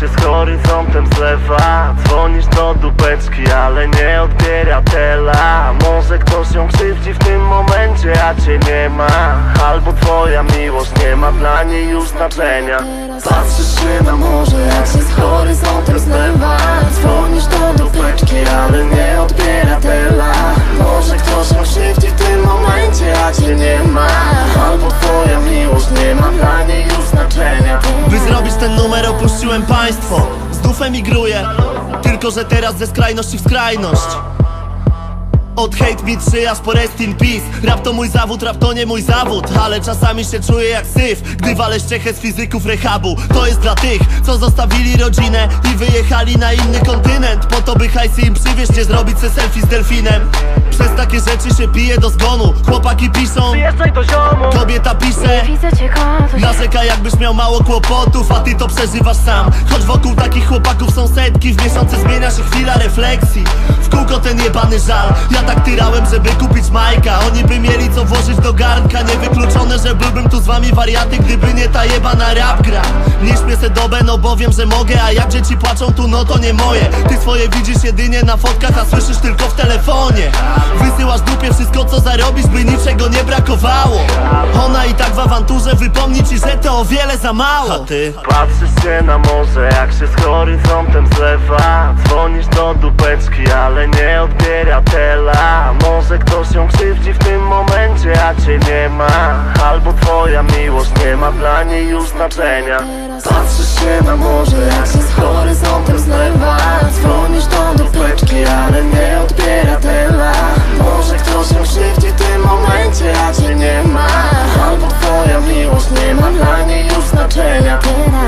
się z horyzontem zlewa. Dzwonisz do dupeczki, ale nie odbiera tela. Może ktoś ją krzywdzi w tym momencie, a cię nie ma. Albo twoja miłość nie ma dla niej już znaczenia. Patrzysz się na morze, jak się z horyzontem zlewa. Dzwonisz do dupeczki, ale nie odbiera tela. Może ktoś ją krzywdzi w tym momencie, a cię nie ma. Albo twoja miłość nie ma dla niej już znaczenia. By zrobić ten numer opuściłem państwo. Z dufem migruję. Tylko, że teraz ze skrajności w skrajność od hate me 3 aż po rest in peace. Rap to mój zawód, rap to nie mój zawód. Ale czasami się czuję jak syf Gdy walę ściechę z fizyków rehabu. To jest dla tych, co zostawili rodzinę I wyjechali na inny kontynent. Po to by hajsy im przywieźć, nie zrobić se selfie z delfinem. Przez takie rzeczy się pije do zgonu. Chłopaki piszą, Przyjeżdżaj do ziomu. kobieta pisze. Widzę cię Narzeka jakbyś miał mało kłopotów, a ty to przeżywasz sam. Choć wokół takich chłopaków są setki W miesiące zmienia się chwila refleksji. W kółko ten jebany żal. Ja tak tyrałem, żeby kupić Majka. Oni by mieli co włożyć do garnka. Niewykluczone, że byłbym tu z wami wariaty Gdyby nie ta jebana rap gra. Nie śpię se dobę, no bo wiem, że mogę A jak dzieci płaczą tu, no to nie moje. Ty swoje widzisz jedynie na fotkach, a słyszysz tylko w telefonie. Wysyłasz dupie wszystko co zarobisz, by niczego nie brakowało. Ona i tak w awanturze wypomni ci, że to o wiele za mało. A ty? Patrzysz się na morze, jak się z horyzontem zlewa. Dzwonisz do dupeczki, ale nie odbiera tela Może ktoś ją krzywdzi w tym momencie, a cię nie ma? Albo twoja miłość nie ma dla niej już znaczenia. Patrzysz się na morze, jak się z horyzontem zlewa. Dzwonisz do dupeczki, ale nie odbiera tela. Może ktoś krzywdzi w tym momencie, a cię nie ma. Albo twoja miłość nie ma dla niej już znaczenia.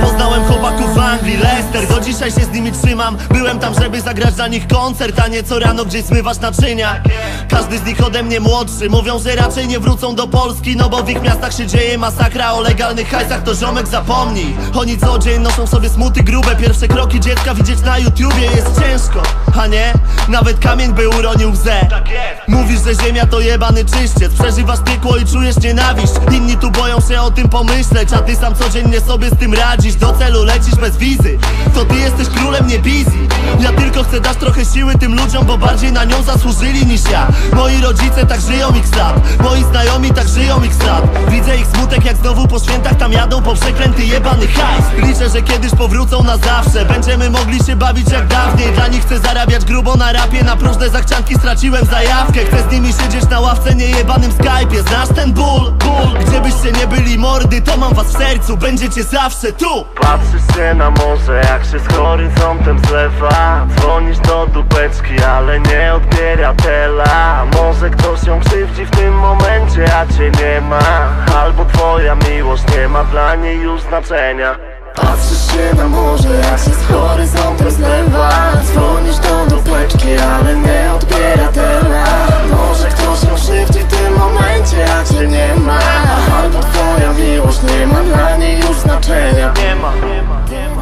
Poznałem chłopaków w Anglii, Leicester Do dzisiaj się z nimi trzymam. Byłem tam, żeby zagrać dla nich koncert A nie co rano gdzieś zmywasz naczynia. Każdy z nich ode mnie młodszy Mówią, że raczej nie wrócą do Polski No bo w ich miastach się dzieje masakra. O legalnych hajsach to ziomek zapomnij. Oni co dzień noszą sobie smuty grube Pierwsze kroki dziecka widzieć na YouTubie jest ciężko. A nie? Nawet kamień by uronił łzę. Mówisz, że ziemia to jebany czyściec Przeżywasz piekło i czujesz nienawiść. Inni tu boją się o tym pomyśleć A ty sam codziennie sobie z tym radzisz. Do celu lecisz bez wizy. To ty jesteś królem, nie Ja tylko chcę dać trochę siły tym ludziom Bo bardziej na nią zasłużyli niż ja. Moi rodzice tak żyją ich lat Moi znajomi tak żyją ich lat Widzę ich smutek jak znowu po świętach Tam jadą po przeklęty jebany hajs. Liczę, że kiedyś powrócą na zawsze. Będziemy mogli się bawić jak dawniej. Dla nich chcę zarabiać grubo na rapie. Na próżne zachcianki straciłem zajawkę. Chcę z nimi siedzieć na ławce niejebanym Skype'ie. Znasz ten ból? Ból. Gdzie byście nie byli mordy To mam was w sercu. Będziecie zawsze tu. Patrzysz się na morze, jak się z horyzontem zlewa. Dzwonisz do dupeczki, ale nie odbiera tela. Może ktoś ją krzywdzi w tym momencie, a cię nie ma. Albo twoja miłość nie ma dla niej już znaczenia Patrzysz się na morze, jak się z horyzontem zlewa. Dzwonisz do dupeczki, ale nie odbiera tela Może ktoś ją krzywdzi w tym momencie, a cię nie ma. Albo twoja miłość nie ma dla niej już znaczenia. Nie ma. Może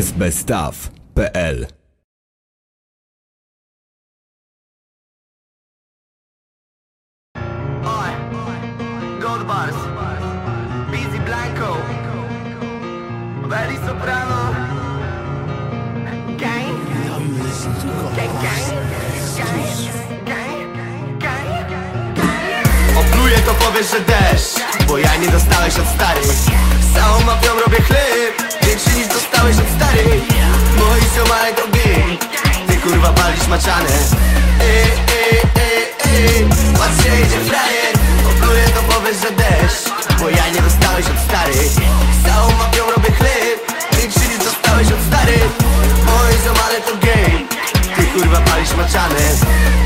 sbstaw.pl Gold Bars. Busy Blanco. Belly Soprano. Gang Gang Gang Gang. Gang Gang. Opluję to powiesz, że deszcz Bo ja nie dostałeś od starych Całą mafią robię chleb. Większy niż dostałeś od starych. Moi ziomale to gay Ty kurwa palisz maczane. Ej, ej, ej, ej Patrzcie, idzie frajer. Opluję to powiesz, że deszcz Bo ja nie dostałeś od starych. Całą mafią robię chleb. Większy niż dostałeś od starych. Moi ziomale to gay Ty kurwa palisz maczane.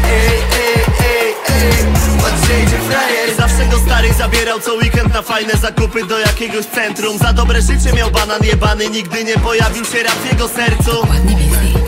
Ej, ej, ej, ej Patrzcie, idzie frajer. Zawsze go stary zabierał co weekend fajne zakupy do jakiegoś centrum. Za dobre życie miał banan jebany Nigdy nie pojawił się rap w jego sercu.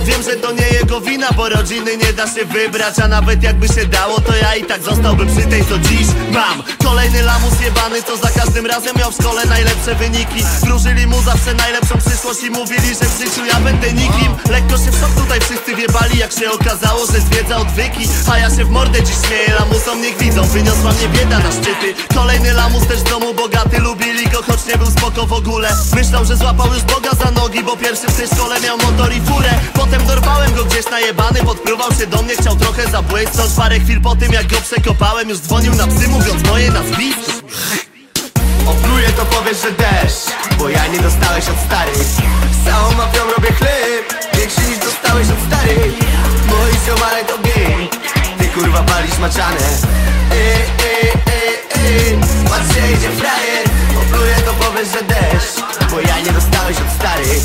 Wiem, że to nie jego wina, bo rodziny nie da się wybrać A nawet jakby się dało, to ja i tak zostałbym przy tej, co dziś mam. Kolejny lamus jebany, co za każdym razem miał w szkole najlepsze wyniki. Wróżyli mu zawsze najlepszą przyszłość i mówili, że w życiu ja będę nikim. Lekko się w szok tutaj wszyscy wiebali, jak się okazało, że zwiedza odwyki. A ja się w mordę dziś śmieję, lamusom niech widzą, wyniosła mnie bieda na szczyty. Kolejny lamus też w domu bogaty, lubili go, choć nie był spoko w ogóle. Myślał, że złapał już Boga za nogi, bo pierwszy w tej szkole miał motor i furę. Potem dorwałem go gdzieś najebany, podpruwał się do mnie, chciał trochę zabłysnąć. Parę chwil po tym jak go przekopałem, już dzwonił na psy, mówiąc moje nazwisko. Opluję to powiesz, że deszcz Bo ja nie dostałeś od starych. Całą mafią robię chleb Większy niż dostałeś od starych. Moi ziomale to gej Ty kurwa palisz maczane. Ej, ej, ej Patrzcie idzie frajer. Opluję to powiesz, że deszcz Bo ja nie dostałeś od starych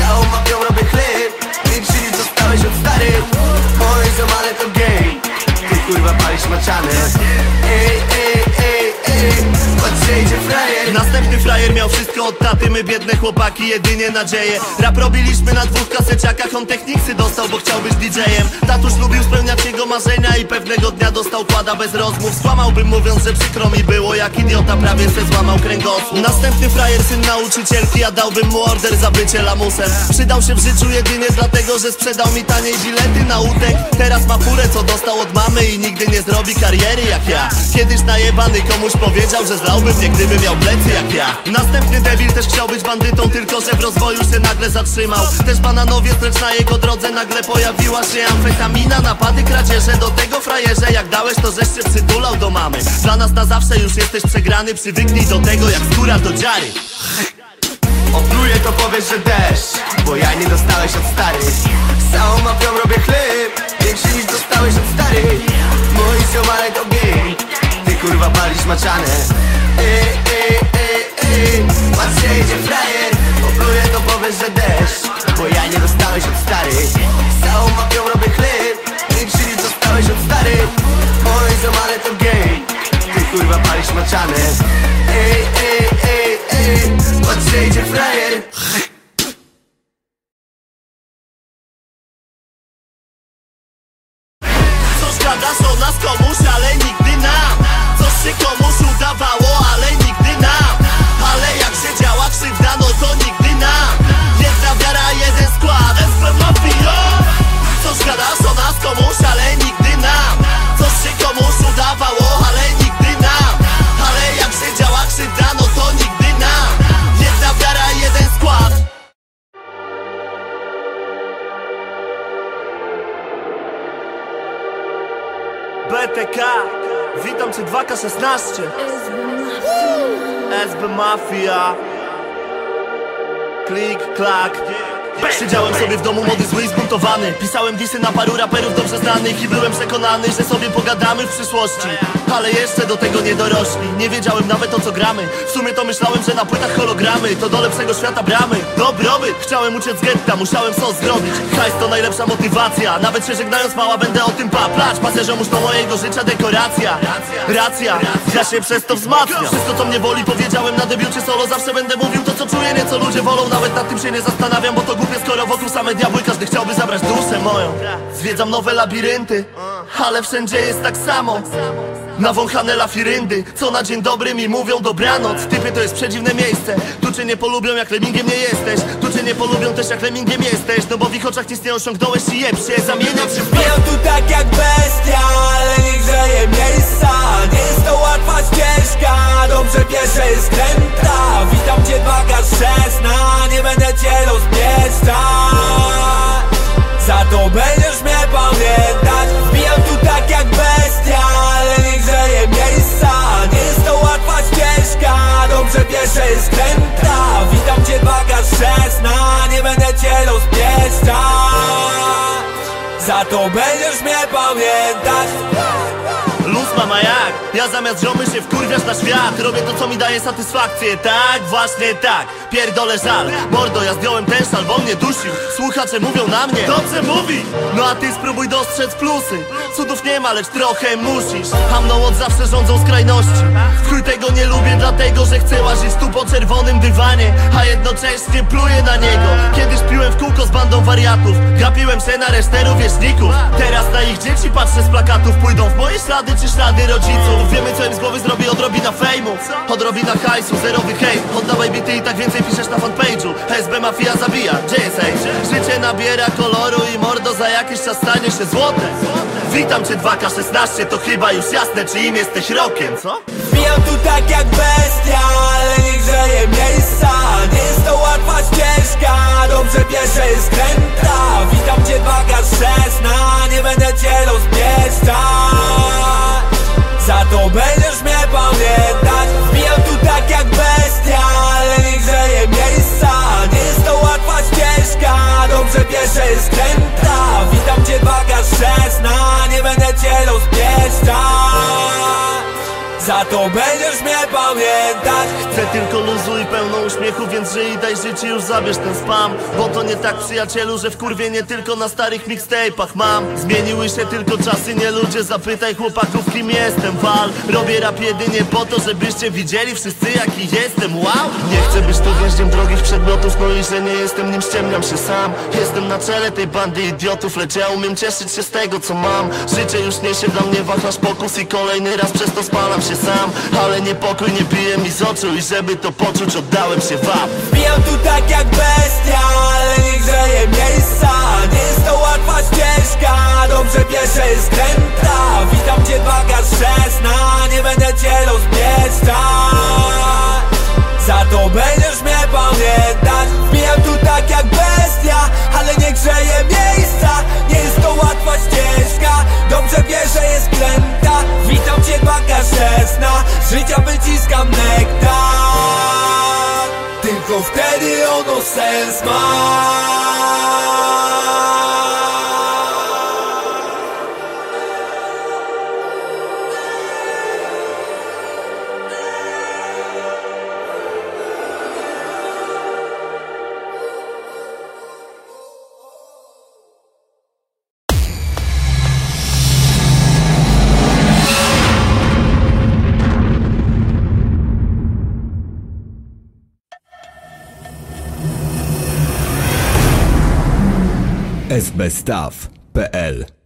całą mafią robię chleb Większy niż dostałeś od starych Moi ziomale to gej Ty kurwa palisz maczane Ej, ej, Następny frajer miał wszystko od taty, my biedne chłopaki jedynie nadzieję Rap robiliśmy na dwóch kaseciakach, on techniksy dostał, bo chciał być DJ-em. Tatuś lubił spełniać jego marzenia i pewnego dnia dostał kłada bez rozmów. Skłamałbym mówiąc, że przykro mi było, jak idiota prawie se złamał kręgosłup. Następny frajer, syn nauczycielki, ja dałbym mu order za bycie lamusem. Przydał się w życiu jedynie dlatego, że sprzedał mi taniej bilety na utek. Teraz ma furę, co dostał od mamy i nigdy nie zrobi kariery jak ja. Kiedyś najebany komuś powiedział, że zlałby mnie, gdyby miał plecy jak ja. Następny debil też chciał być bandytą, tylko że w rozwoju się nagle zatrzymał. Też bananowie, lecz na jego drodze nagle pojawiła się amfetamina. Napady, kradzieże, do tego frajerze Jak dałeś to, żeś się przytulał do mamy. Dla nas na zawsze już jesteś przegrany, przywyknij do tego jak skóra do dziary. Opluję to powiesz, że deszcz Bo ja nie dostałeś od starych całą mafią robię chleb Większy niż dostałeś od starych. Moi ziomale to gej Ty palisz maczane Ej, ej, ej, ej Patrzcie idzie frajer Opluję to powiesz, że deszcz Bo ja nie dostałeś od starych. Całą mafią robię chleb Większy niż dostałeś od starych. Moi ziomale to gej Ty kurwa palisz maczane Ej, ej, ej, ej Patrzcie idzie frajer. Gadasz o nas komuś, ale nigdy nam się komuś udawało, ale nigdy nam. Ale jak się działa krzywda, no to nigdy nam. Jedna wiara, jeden skład, SP Mafia Coś gadasz o nas komuś, ale nigdy nam. Coś się komuś udawało, ale nigdy nam. Ale jak się działa krzywda, no to nigdy nam. Jedna wiara, jeden skład. BTK, witam cię 2K16 SB Mafia. Klik, klak Siedziałem sobie w domu młody, zły i zbuntowany. Pisałem disy na paru raperów dobrze znanych I byłem przekonany, że sobie pogadamy w przyszłości. Ale jeszcze do tego nie dorośli. Nie wiedziałem nawet o co gramy. W sumie to myślałem, że na płytach hologramy To do lepszego świata bramy. Dobrobyt, chciałem uciec z getta Musiałem co zrobić. Hajs to najlepsza motywacja. Nawet się żegnając mała będę o tym paplać. Paserzom do mojego życia dekoracja. Racja, ja się przez to wzmacniam. Wszystko co mnie boli powiedziałem na debiucie solo. Zawsze będę mówił to co czuję, nie co ludzie wolą Nawet nad tym się nie zastanawiam, bo to głupie Skoro wokół same diabły, każdy chciałby zabrać duszę moją. Zwiedzam nowe labirynty, ale wszędzie jest tak samo Nawąchane lafiryndy, co na dzień dobry mi mówią dobranoc. Typy to jest przedziwne miejsce, tu cię nie polubią jak lemingiem nie jesteś. Tu cię nie polubią też jak lemingiem jesteś. No bo w ich oczach nic nie osiągnąłeś i jeb się Zamieniać się w Wbijam tu tak jak bestia, ale nie grzeje miejsca Nie jest to łatwa ścieżka, dobrze piesze jest kręta. Witam cię 2K16, nie będę cię rozpieszczać Za to będziesz mnie pamiętać. Wbijam tu tak jak bestia, piesze jest kręta. Witam cię 2K16, nie będę cię rozpieszczać. Za to będziesz mnie pamiętać. Luz mama jak? Ja zamiast ziomy się wkurwiasz na świat. Robię to co mi daje satysfakcję. Tak, właśnie tak. Pierdolę żal. Mordo, ja zdjąłem ten szal, bo mnie dusił. Słuchacze mówią na mnie. Dobrze mówi. No a ty spróbuj dostrzec plusy. Cudów nie ma, lecz trochę musisz. A mną od zawsze rządzą skrajności. Chuj tego nie lubię, dlatego że chcę łazić tu po czerwonym dywanie. A jednocześnie pluję na niego. Kiedyś piłem w kółko z bandą wariatów. Gapiłem się na resztę rówieśników. Teraz na ich dzieci patrzę z plakatów. Pójdą w moje ślady czy ślady rodziców Wiemy co im z głowy zrobi odrobina fejmu. Odrobina hajsu, zerowy hejt. Oddawaj bity i tak więcej piszesz na fanpage'u. SB Mafia zabija, gdzie jest? Życie nabiera koloru i mordo za jakiś czas stanie się złote. Witam cię 2K16, to chyba już jasne czy im jesteś rokiem, co? Wbijam tu tak jak bestia, ale nie grzeje miejsca. Nie jest to łatwa ścieżka, dobrze piesze jest kręta. Witam cię waga szesna, nie będę cię rozpieszczać Za to będziesz mnie pamiętać. Wbijam tu tak jak bestia, ale nie grzeje miejsca. Nie jest to łatwa ścieżka, dobrze piesze jest kręta. Witam cię waga szesna, nie będę cię rozpieszczać za to będziesz mnie pamiętać. Chcę tylko luzu i pełno uśmiechu, więc żyj daj życie już zabierz ten spam. Bo to nie tak przyjacielu, że w kurwie nie tylko na starych mixtape'ach mam. Zmieniły się tylko czasy, nie ludzie, zapytaj chłopaków kim jestem. Wal, robię rap jedynie po to, żebyście widzieli wszyscy jaki jestem, wow! Nie chcę być tu więźniem drogich przedmiotów, no i że nie jestem nim ściemniam się sam. Jestem na czele tej bandy idiotów, lecz ja umiem cieszyć się z tego co mam. Życie już niesie dla mnie wachlarz pokus i kolejny raz przez to spalam się sam Ale niepokój nie pije mi z oczu i żeby to poczuć oddałem się wam. Wbijam tu tak jak bestia, ale nie grzeje miejsca. Nie jest to łatwa ścieżka, dobrze piesze jest kręta. Witam cię waga szesna, nie będę cię rozpieszczać Za to będziesz mnie pamiętać. Wbijam tu tak jak bestia, ale nie grzeje miejsca to łatwa ścieżka, dobrze piesze jest kręta Witam cię waga szesna, życia wyciskam nektar. Tylko wtedy ono sens ma sbstaw.pl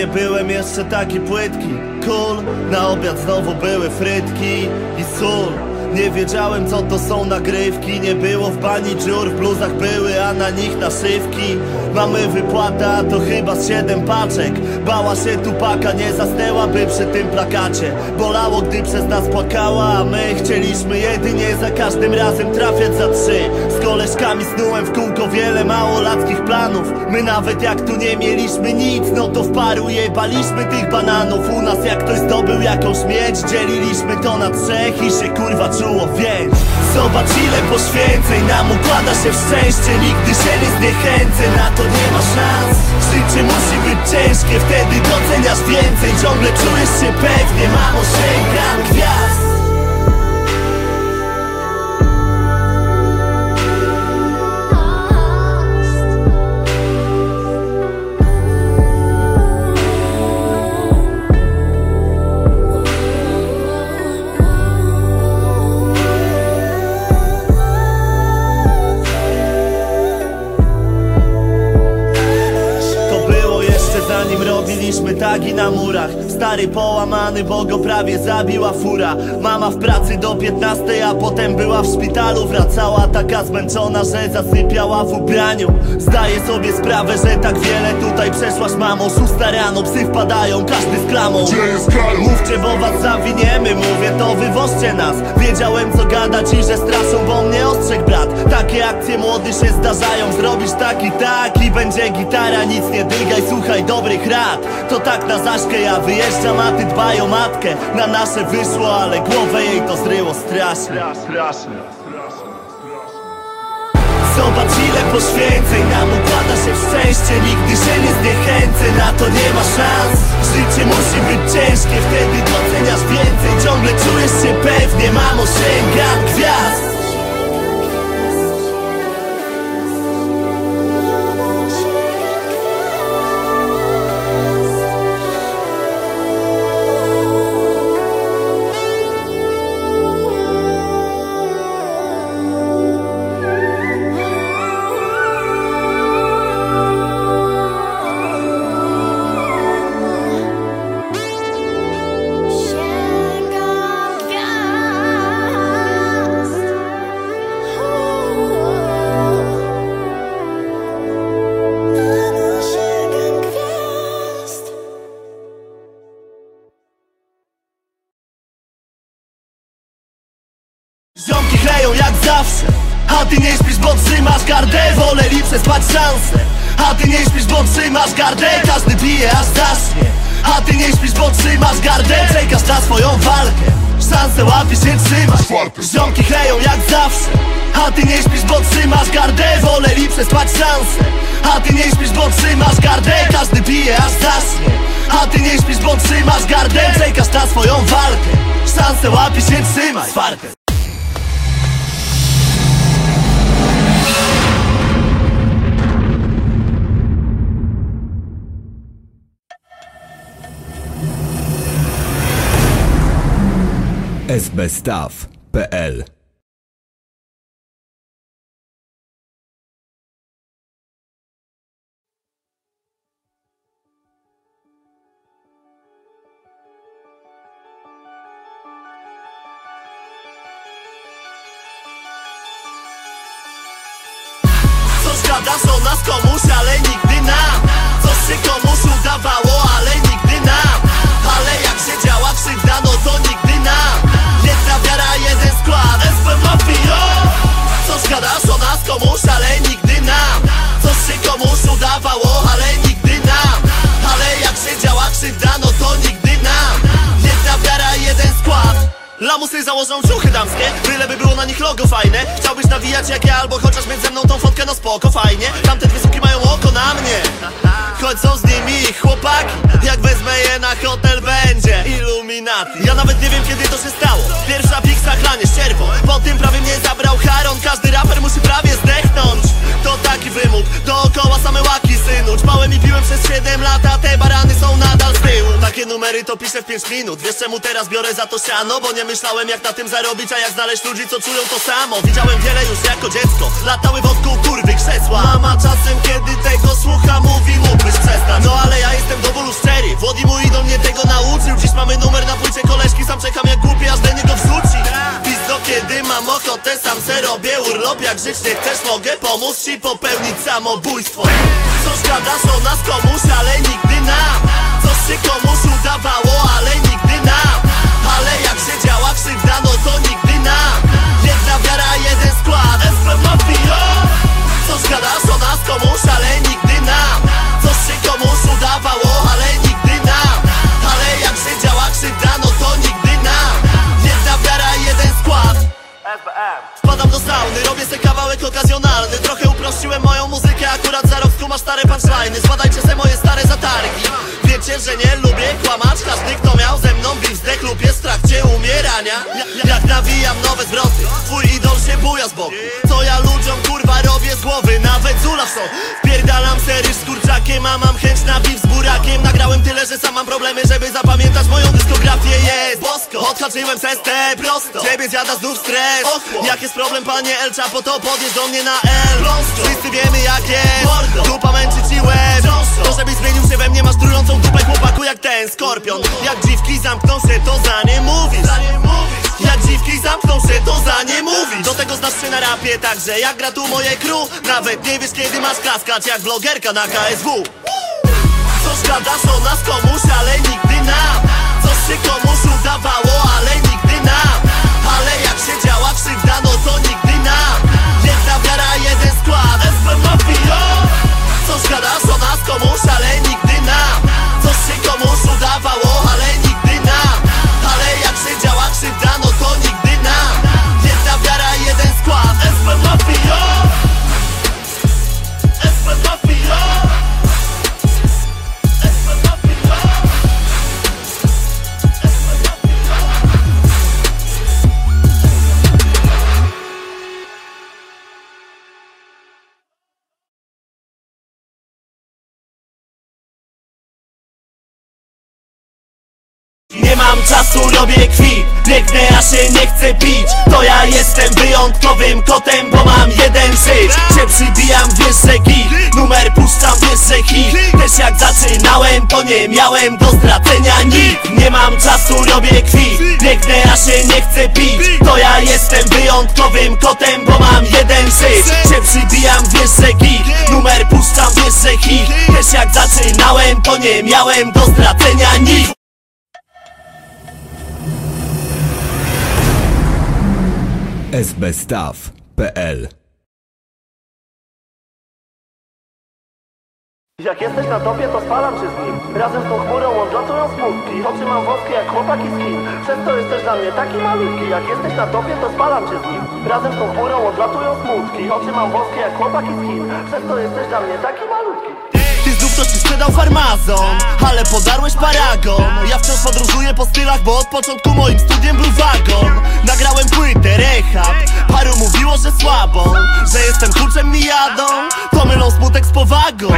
nie byłem jeszcze taki płytki. Cool, na obiad znowu były frytki i sól Nie wiedziałem co to są nagrywki. Nie było w bani dziur, w bluzach były, a na nich naszywki. Mamy wypłatę, a to chyba z siedem paczek. Bała się tupaka, nie zasnęłaby przy tym plakacie. Bolało, gdy przez nas płakała, a my chcieliśmy jedynie za każdym razem trafiać za trzy. Z koleżkami snułem w kółko wiele małolatkich planów. My nawet jak tu nie mieliśmy nic, no to w paru jebaliśmy tych bananów. U nas jak ktoś zdobył jakąś miedź, dzieliliśmy to na trzech i się kurwa czuło więź Zobacz ile poświęceń nam układa się w szczęście. Nigdy się nie zniechęcę, na to nie ma szans. Życie musi być ciężkie, wtedy doceniasz więcej. Ciągle czujesz się pewnie, mamo sięgam gwiazd robiliśmy tagi na murach. Stary połamany, bo go prawie zabiła fura. Mama w pracy do 15, a potem była w szpitalu. Wracała taka zmęczona, że zasypiała w ubraniu. Zdaję sobie sprawę, że tak wiele tutaj przeszłaś mamo. Szósta rano, psy wpadają, każdy z klamą. Gdzie jest Mówcie, bo was zawiniemy, mówię to wywożcie nas. Wiedziałem co gadać i że straszą, bo mnie ostrzegł brat. Takie akcje młody się zdarzają, zrobisz tak i tak I będzie gitara, nic nie dygaj, słuchaj dobrych rad To tak na zaszkę, ja wyjeżdżam, a ty dbaj o matkę. Na nasze wyszło, ale głowę jej to zryło strasznie. Zobacz ile poświęceń nam układa szczęście. Nigdy się nie zniechęcę, na to nie ma szans. Życie musi być ciężkie, wtedy doceniasz więcej. Ciągle czujesz się pewnie, mamo sięgam gwiazd chleją jak zawsze. A ty nie śpisz, bo trzymasz gardę. Woleli przespać szansę. A ty nie śpisz, bo trzymasz gardę. Każdy pije aż A ty nie śpisz, bo trzymasz gardę. Czekasz na swoją walkę. Szansę łapiesz się trzymaj. Czwartek sbstaw.pl Coś gadasz o nas komuś, ale nigdy nam. Coś się komuś udawało, ale gadasz o nas komuś, ale nigdy nam. Coś się komuś udawało, ale nigdy nam. Ale jak się działa krzywda, no Lamusy założą ciuchy damskie Byleby było na nich logo fajne. Chciałbyś nawijać jak ja albo chociaż mieć ze mną tą fotkę No spoko, fajnie. Tamte dwie suki mają oko na mnie. Choć są z nimi chłopaki Jak wezmę je na hotel będzie Illuminati. Ja nawet nie wiem kiedy to się stało. Pierwsza piksa chlanie ścierwo Po tym prawie mnie zabrał Charon. Każdy raper musi prawie zdechnąć. To taki wymóg Dookoła same łaki synu Ćpałem i piłem przez 7 lat A te barany są nadal z tyłu. Takie numery to piszę w 5 minut. Wiesz czemu teraz biorę za to siano? Bo nie myślałem jak na tym zarobić A jak znaleźć ludzi co czują to samo. Widziałem wiele już jako dziecko Latały wokół kurwy krzesła. Mama czasem kiedy tego słucha mówi mógłbyś przestać. No ale ja jestem do bólu szczery. Włodzi mój idol mnie tego nauczył. Dziś mamy numer na płycie koleżki Sam czekam jak głupi aż do niego wrzuci. Pizdo kiedy mam ochotę sam se robię urlop. Jak żyć nie chcesz mogę pomóc ci popełnić samobójstwo. Coś gadasz o nas komuś ale nigdy nam. Coś się komuś udawało ale nigdy nam. Ale jak się działa krzywda no to nigdy nam Jedna wiara jeden skład SP Mafio Coś gadasz o nas komuś ale nigdy nam Coś się komuś udawało ale nigdy nam Ale jak się działa krzywda no to nigdy nam Jedna wiara jeden skład. Wpadam do sauny, robię se kawałek okazjonalny Trochę uprościłem moją muzykę, akurat za rok masz stare punchliny Zbadajcie se moje stare zatargi. Wiecie, że nie lubię kłamać. Każdy kto miał ze mną beef zdech lub jest w trakcie umierania. Ja- Jak nawijam nowe zwroty Twój idol się buja z boku. Co ja ludziom kurwa robię z głowy? Nawet zula w są. Wpierdalam sery z kurczakiem A mam chęć na beef z burakiem. Nagrałem tyle, że sam mam problemy Żeby zapamiętać moją dyskografię. Jest bosko. Odhaczyłem przez te prosto. Ciebie zjada znów stres. Jak jest problem panie El Chapo to podjedź do mnie na L Wszyscy wiemy jak jest. Dupa męczy ci łeb. To żebyś zmienił się we mnie Masz trującą dupę chłopaku jak ten skorpion. Jak dziwki zamkną się to za nie mówisz. Jak dziwki zamkną się, to za nie mówisz. Do tego znasz się na rapie, także jak gra tu moje crew? Nawet nie wiesz kiedy masz klaskać jak vlogerka na KSW Coś gadasz o nas komuś, ale nigdy nam. Coś się komuś udawało, ale nigdy nam. Ale jak się działa krzywda, no to nigdy nam Gadasz o nas komuś, ale nigdy nam. Coś się komuś udawało, czasu, robię kwit. Biegnę, a się nie chcę pić. To ja jestem wyjątkowym kotem Bo mam jeden żyć Się przybijam, wiesz, że git Numer puszczam, wiesz, że hit Też jak zaczynałem, to nie miałem do stracenia nic. Nie mam czasu, robię kwit. Biegnę, a się nie chcę pić. To ja jestem wyjątkowym kotem Bo mam jeden żyć Się przybijam, wiesz, że git Numer puszczam, wiesz, że hit Też jak zaczynałem, to nie miałem do stracenia nic sbstaw.pl Jak jesteś na topie, to spalam się z nim. Razem z tą chmurą odlatują smutki. Oczy mam włoskie jak chłopaki z Chin Przez to jesteś dla mnie taki malutki. Jak jesteś na topie, to spalam się z nim. Razem z tą chmurą odlatują smutki. Oczy mam włoskie jak chłopaki z Chin Przez to jesteś dla mnie taki malutki ktoś ci sprzedał farmazon Ale podarłeś paragon. Ja wciąż podróżuję po stylach Bo od początku moim studiem był wagon. Nagrałem płytę, rehab Paru mówiło, że słabo Że jestem kurczem mijadą. To mylą smutek z powagą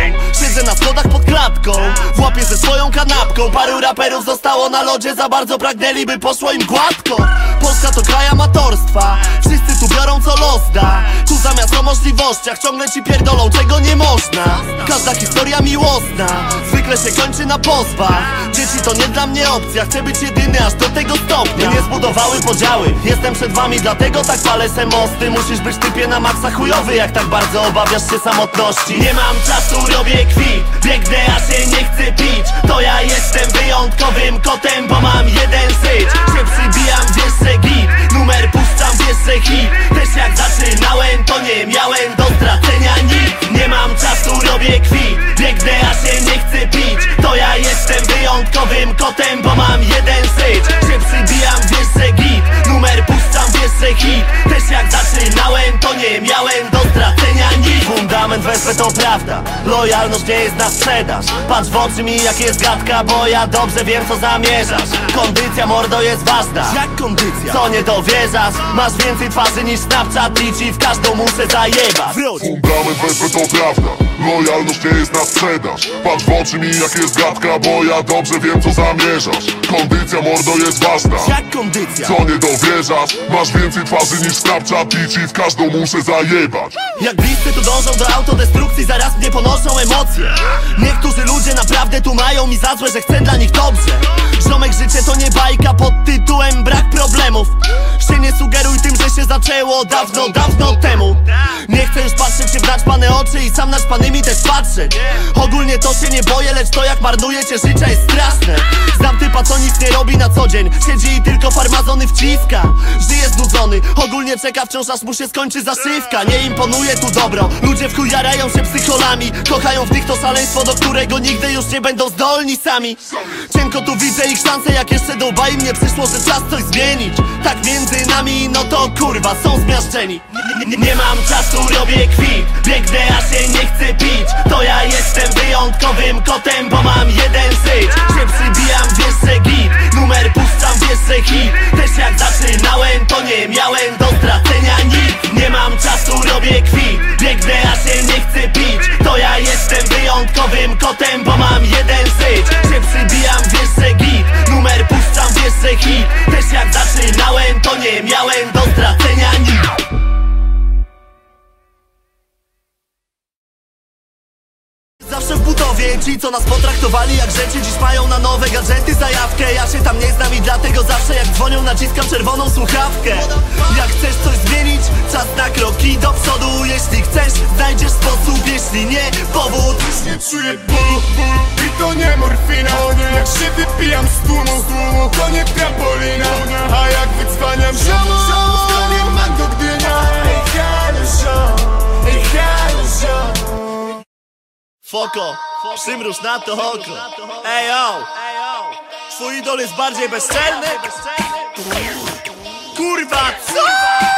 Siedzę na schodach pod klatką Włapię ze swoją kanapką. Paru raperów zostało na lodzie Za bardzo pragnęli, by poszło im gładko. Polska to kraj amatorstwa Wszyscy tu biorą co los da Tu zamiast o możliwościach Ciągle ci pierdolą, czego nie można. Każda historia miłosna Zwykle się kończy na pozwach. Dzieci to nie dla mnie opcja. Chcę być jedyny aż do tego stopnia. Nie zbudowały podziały. Jestem przed wami, dlatego tak palę se mosty. Musisz być typie na maksa chujowy Jak tak bardzo obawiasz się samotności. Nie mam czasu, robię kwit. Biegnę, a się nie chcę pić. To ja jestem wyjątkowym kotem Bo mam jeden żyć Się przybijam, wiesz, że git. Numer puszczam, wiesz, że hit. Też jak zaczynałem, to nie miałem do stracenia nic. Nie mam czasu, robię kwit. Biegnę, a się nie chcę pić To ja jestem wyjątkowym kotem Bo mam jeden żyć Się przybijam, wiesz, że git. Numer puszczam, że hit. Też jak zaczynałem, to nie miałem do stracenia nic. Fundament wespę to prawda. Lojalność nie jest na sprzedaż. Patrz w oczy mi jak jest gadka Bo ja dobrze wiem co zamierzasz. Kondycja mordo jest ważna. Jak kondycja? Co nie dowierzasz? Masz więcej twarzy niż Snapchat I ci w każdą muszę zajebać. Fundament wespę to prawda. Lojalność nie jest na sprzedaż. Patrz w oczy mi jak jest gadka Bo ja dobrze wiem co zamierzasz. Kondycja mordo jest ważna. Jak kondycja? Co nie dowierzasz? Masz więcej twarzy niż Snapchat I ci w każdą muszę zajebać. Jak bliscy tu dążą do autodestrukcji Zaraz mnie ponoszą emocje. Niektórzy ludzie naprawdę tu mają mi za złe Że chcę dla nich dobrze. Ziomek życie to nie bajka pod tytułem Brak problemów. Się nie sugeruj tym, że się zaczęło Dawno, dawno temu. Nie chcę już patrzeć się w naćpane oczy I sam naćpanymi też patrzeć. Ogólnie to się nie boję Lecz to jak marnujecie życia jest straszne. Znam typa co nic nie robi na co dzień. Siedzi i tylko farmazony wciska. Żyje Ogólnie czeka wciąż aż mu się skończy zaszywka Nie imponuje tu dobro. Ludzie w chuj jarają się psycholami. Kochają w tych to szaleństwo, do którego nigdy już nie będą zdolni sami. Cienko tu widzę ich szanse, jak jeszcze do łba im nie przyszło, że czas coś zmienić. Tak między nami, no to kurwa, są zmiażdżeni. Nie, mam czasu, robię kwit. Biegnę, a się nie chcę pić. To ja jestem wyjątkowym kotem, bo mam jeden żyć Się przybijam, wiesz, że git. Numer puszczam, wiesz, że hit. Też jak zaczynałem, to nie miałem do stracenia nic. Nie mam czasu, robię kwit Biegnę, a się nie chcę pić. To ja jestem wyjątkowym kotem, bo mam jeden żyć Się przybijam, wiesz, że git. Numer puszczam, wiesz, że hit. Też jak zaczynałem, to nie miałem do stracenia nic Zawsze w budowie, ci co nas potraktowali jak rzeczy Dziś mają na nowe gadżety zajawkę. Ja się tam nie znam i dlatego zawsze jak dzwonią naciskam czerwoną słuchawkę. Jak chcesz coś zmienić, czas na kroki do przodu. Jeśli chcesz, znajdziesz sposób, jeśli nie, powód. Nie czuję bólu, bólu. I to nie morfina. Jak się wypijam z tłumu, to nie trampolina A jak wycwaniam ziomu, to nie mango gdynia. Ej, halo, ziom, ej, halo, ziom Foko, przymruż na to oko Ej, yo! Twój idol jest bardziej bezczelny? Kurwa, co?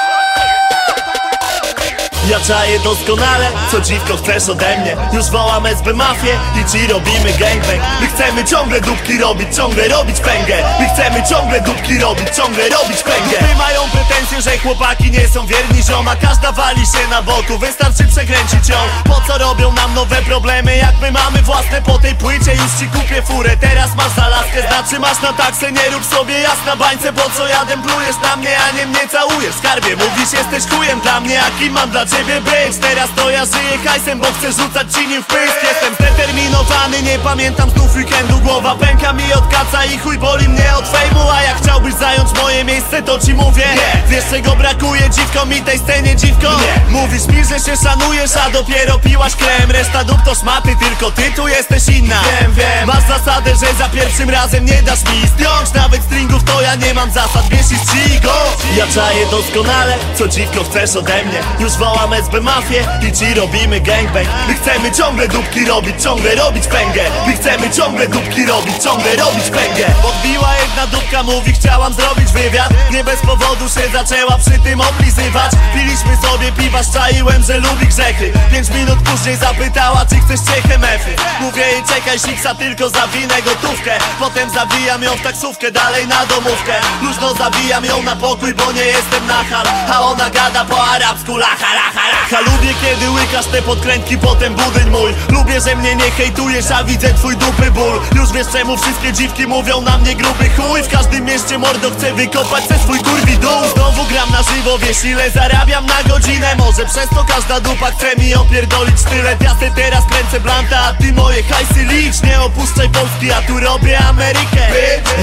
Ja czaję doskonale, co dziwko chcesz ode mnie. Już wołam SB Mafię i ci robimy gangbang. My chcemy ciągle dupki robić, ciągle robić pęgę. My chcemy ciągle dupki robić, ciągle robić pęgę. My mają pretensje, że chłopaki nie są wierni zioma Każda wali się na boku, wystarczy przekręcić ją. Po co robią nam nowe problemy, jak my mamy własne po tej płycie? Już ci kupię furę, teraz masz za laskę. Znaczy masz na taksę, nie rób sobie jasna bańce Po co jadem plujesz na mnie, a nie mnie całujesz. Skarbie, mówisz jesteś chujem dla mnie, a kim mam dla ciebie być Teraz to ja żyję hajsem, bo chcę rzucać ci nim w pysk. Jestem zdeterminowany, nie pamiętam znów weekendu. Głowa pęka mi od kaca i chuj boli mnie od fejmu. A jak chciałbyś zająć moje miejsce, to ci mówię. Nie. Wiesz czego brakuje? Dziwko mi tej scenie dziwko? Nie. Mówisz mi, że się szanujesz, a dopiero piłaś krem. Reszta dup to szmaty, tylko ty tu jesteś inna. Wiem, wiem. Masz zasadę, że za pierwszym razem nie dasz mi zdjąć. Nawet stringów to ja nie mam zasad, wiesz i ścigo Ja czaję doskonale, co dziwko chcesz ode mnie. Już wołam SB Mafię i ci robimy gangbang. My chcemy ciągle dupki robić, ciągle robić pęgę. My chcemy ciągle dupki robić, ciągle robić pęgę. Odbiła jedna dupka, mówi chciałam zrobić wywiad. Nie bez powodu się zaczęła przy tym oblizywać. Piliśmy sobie piwa, czaiłem, że lubi grzechy. Pięć minut później zapytała, czy chcesz ciechę mefy. Mówię jej czekaj, siksa tylko zawinę gotówkę. Potem zawijam ją w taksówkę, dalej na domówkę. Luźno zawijam ją na pokój, bo nie jestem nachal. A ona gada po arabsku, lacha, lacha, lacha Lubię kiedy łykasz te podkrętki, potem budyń mój. Lubię, że mnie nie hejtujesz, a widzę twój dupy ból. Już wiesz czemu wszystkie dziwki mówią na mnie gruby chuj. W każdym mieście mordo chcę wykopać se swój kurwi dół. Znowu gram na żywo, wiesz ile zarabiam na godzinę. Może przez to każda dupa chce mi opierdolić tyle. Ja teraz kręcę blanta, a ty moje hajsy licz. Nie opuszczaj Polski, a tu robię Amerykę.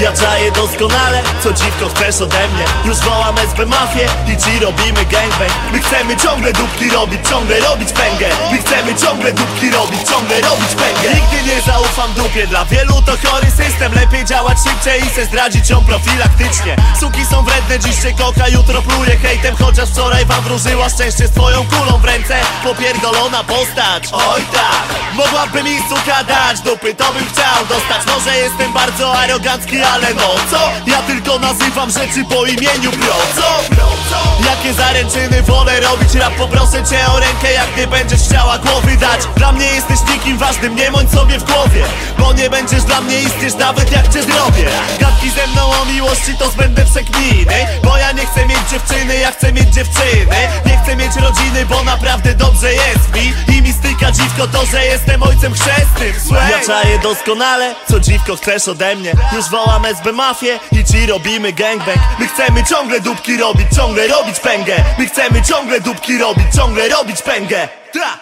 Ja czaję doskonale, co dziwko chcesz ode mnie. Już wołam SB Mafię i ci robimy gangbang. My chcemy ciągle dupki robić, ciągle robić pęgę. My chcemy ciągle dupki robić, ciągle robić pęgę. Nigdy nie zaufam dupie, dla wielu to chory system. Lepiej działać szybciej i se zdradzić ją profilaktycznie. Suki są wredne, dziś się kocha, jutro pluje hejtem. Chociaż wczoraj wam wróżyła szczęście swoją kulą w ręce. Popierdolona postać, oj tak. Mogłaby mi suka dać, dupy to bym chciał dostać. Może jestem bardzo arogancki, ale no co? Ja tylko nazywam rzeczy po imieniu, bro, co? Jakie zaręczyny wolę robić rap Poproszę cię o rękę jak nie będziesz chciała głowy dać. Dla mnie jesteś nikim ważnym, nie mądź sobie w głowie. Bo nie będziesz dla mnie istniesz nawet jak cię zrobię. Gadki ze mną o miłości to zbędne przekminy. Bo ja nie chcę mieć dziewczyny, ja chcę mieć dziewczyny. Nie chcę mieć rodziny, bo naprawdę dobrze jest mi. I mi styka dziwko to, że jestem ojcem chrzestnym. Słuchaj. Ja czaję doskonale, co dziwko chcesz ode mnie. Już wołam SB Mafię i ci robimy gangbang. My chcemy ciągle dupki robić, ciągle robić pęgę. My chcemy ciągle dupki robić, ciągle robić pęgę. Ta!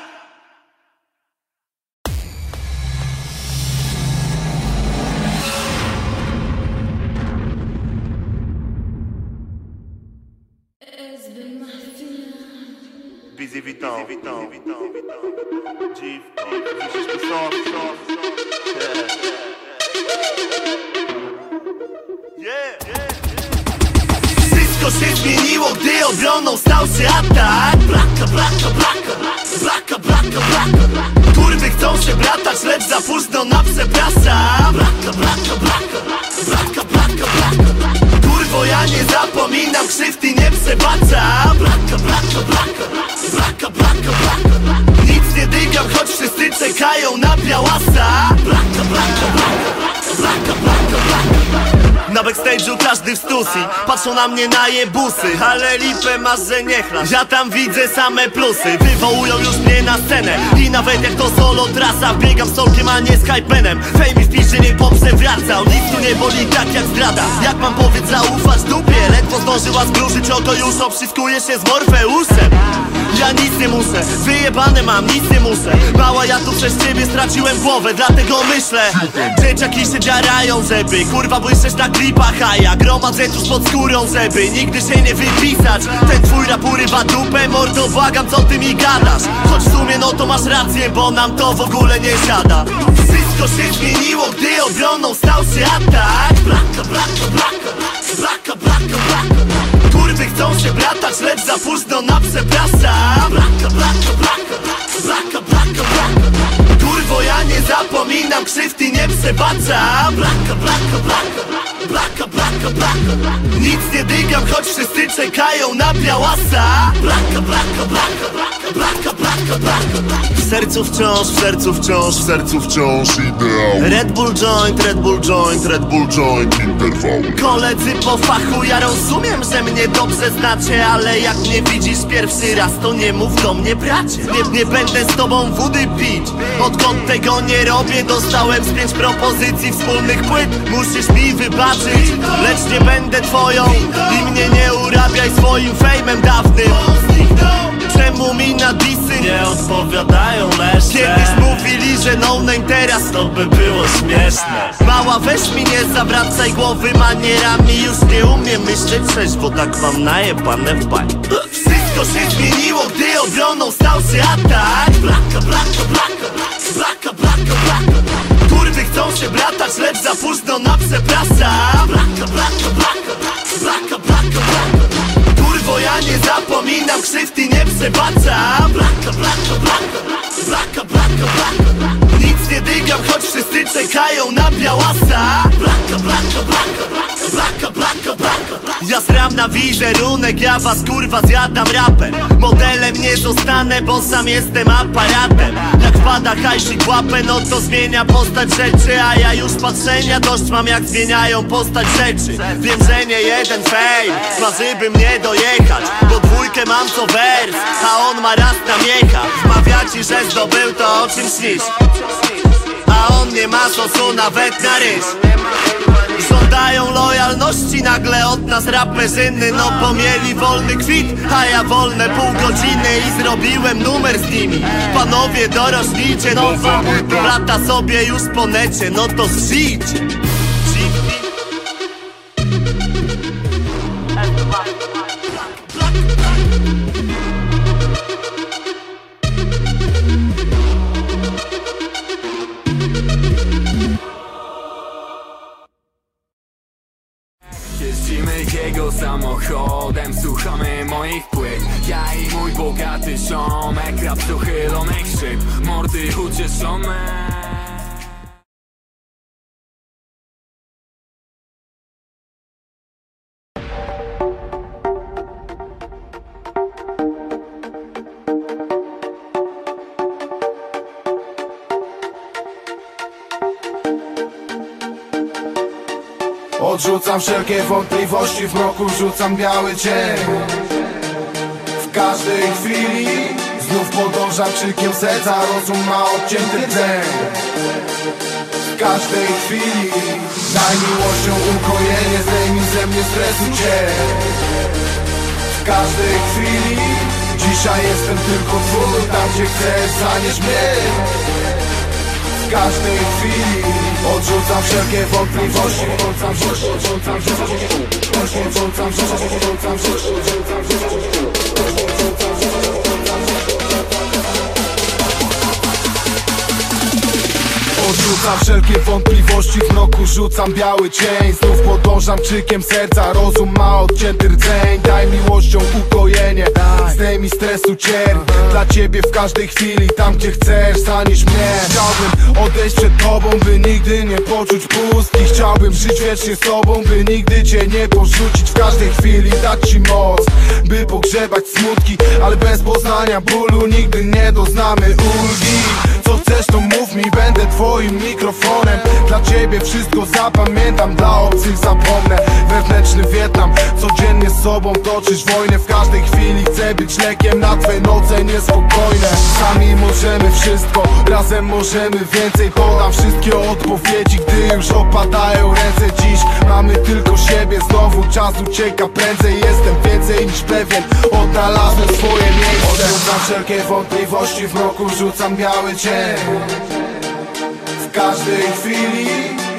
Busy Vitão, Yeah, yeah, Wszystko się zmieniło, gdy obroną stał się atak Blaka, blaka, blaka, blaka, blaka, blaka Kurwy chcą się bratać, lecz za późno na przepraszam Blaka, blaka, blaka, blaka, blaka, blaka Kurwo ja nie zapominam, krzywd i nie przebaczam Blaka, blaka, blaka, blaka, blaka, blaka Nic nie dygam, choć wszyscy czekają na białasa Blaka, blaka, blaka, blaka, blaka, blaka na backstage'u każdy w stusji Patrzą na mnie na jebusy Ale lipę masz, że nie chlasz. Ja tam widzę same plusy. Wywołują już mnie na scenę. I nawet jak to solo trasa Biegam z solkiem, a nie skypenem Fame mi w piździe nie poprzewracał Nic tu nie boli tak jak zdrada. Jak mam powiedz zaufać dupie? Ledwo zdążyła zmrużyć oko już Obszyskuje się z Morfeuszem ja nic nie muszę, wyjebane mam, nic nie muszę. Mała ja tu przez ciebie straciłem głowę, dlatego myślę Dzieciaki się dziarają, żeby kurwa błyszczeć na klipach A ja gromadzę tuż pod skórą, żeby nigdy się nie wypisać. Ten twój rap urywa dupę, mordo błagam co ty mi gadasz? Choć w sumie no to masz rację, bo nam to w ogóle nie siada. Wszystko się zmieniło, gdy obroną stał się atak. Blaka, blaka, blaka, blaka, blaka, blaka Kurwy chcą się bratać, lecz za późno na przepraszam. Blaka, blaka, blaka, blaka, blaka, blaka Kurwo ja nie zapominam. Krzywd i nie przebaczam Blaka, blaka, blaka, blaka, blaka, blaka. Nic nie dygam, choć wszyscy czekają na białasa. Blaka, blaka, blaka, blaka, blaka, blaka, blaka W sercu wciąż, w sercu wciąż, w sercu Wciąż ideał. Red Bull joint, Red Bull joint, Red Bull joint. Interwał Koledzy po fachu, ja rozumiem, że mnie dobrze znacie Ale jak mnie widzisz pierwszy raz, to nie mów do mnie bracie. Nie, nie będę z tobą wody pić. Odkąd tego nie robię, dostałem z pięć propozycji wspólnych płyt. Musisz mi wybaczyć, lecz nie będę twoją. I mnie nie urabiaj swoim fejmem dawnym Czemu mi na disy nie odpowiadają leszcze? Kiedyś mówili, że no name teraz to by było śmieszne. Mała weź mi nie zawracaj głowy manierami Już nie umiem myśleć. Trzeźwo, tak mam najebane w bań. Wszystko się zmieniło, gdy obroną stał się atak. Blaka, blaka, blaka, blaka, blaka, blaka. Kurwy chcą się bratać, lecz za późno na przepraszam Blaka, blaka, blaka, blaka, blaka, blaka Kurwo ja nie zapominam krzywd i nie przebaczam Blaka, nie dygam, choć wszyscy czekają na białasa. Blaka, blaka, blaka, blaka, blaka, blaka Ja sram na wizerunek, ja was kurwa zjadam rapem. Modelem nie zostanę, bo sam jestem aparatem. Jak wpada hajsik łapę, no to zmienia postać rzeczy A ja już patrzenia dość mam jak zmieniają postać rzeczy. Wiem, że nie jeden fame marzy by mnie dojechać. Bo dwójkę mam co wers, a on ma raz na miecha Wmawia ci, że zdobył to o czym śnisz A on nie ma sosu nawet na ryż. Żądają lojalności nagle od nas raperzyny. No bo mieli wolny kwit, a ja wolne pół godziny I zrobiłem numer z nimi. Panowie dorośnijcie, no Lata sobie już po necie, no to zżyjcie Odrzucam wszelkie wątpliwości, w mroku rzucam biały cień W każdej chwili znów podążam krzykiem serca Rozum ma odcięty dźwięk W każdej chwili daj miłością ukojenie Zdejmij ze mnie stresu cień W każdej chwili dzisiaj jestem tylko twój Tam gdzie chcesz zanieś mnie w każdej chwili. Odrzucam wszelkie wątpliwości. Odrzucam wszystko, odrzucam wszystko Odrzucam wszystko, odrzucam wszystko Odrzucam wszystko Odrzucam wszelkie wątpliwości, w mroku rzucam biały cień. Znów podążam krzykiem serca, rozum ma odcięty rdzeń. Daj miłością ukojenie, zdejmij stresu cierń Dla ciebie w każdej chwili, tam gdzie chcesz, zanieś mnie. Chciałbym odejść przed tobą, by nigdy nie poczuć pustki. Chciałbym żyć wiecznie z tobą, by nigdy cię nie porzucić. W każdej chwili dać ci moc, by pogrzebać smutki. Ale bez poznania bólu nigdy nie doznamy ulgi Co chcesz to mów mi, będę twoim mikrofonem. Dla ciebie wszystko zapamiętam, dla obcych zapomnę. Wewnętrzny Wietnam, codziennie z sobą toczysz wojnę. W każdej chwili chcę być lekiem na twe noce niespokojne. Sami możemy wszystko, razem możemy więcej. Podam wszystkie odpowiedzi, gdy już opadają ręce. Dziś mamy tylko siebie, znowu czas ucieka prędzej. Jestem więcej niż pewien, odnalazłem swoje miejsce. Odrzucam wszelkie wątpliwości, w mroku rzucam biały cień w każdej chwili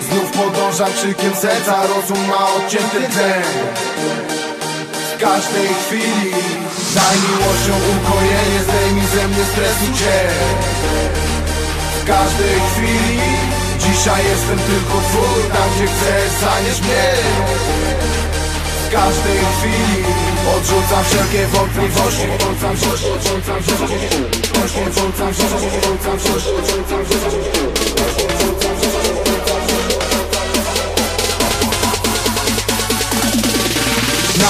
Znów podążam krzykiem serca Rozum ma odcięty dźwięk W każdej chwili Daj miłością ukojenie Zdejmij ze mnie stresu cień W każdej chwili Dzisiaj jestem tylko twój Tam gdzie chcesz zanieś mnie w każdej chwili Odrzucam wszelkie wątpliwości Odrzucam odrzucam wszystko Odrzucam odrzucam wszystko Odrzucam wszystko, odrzucam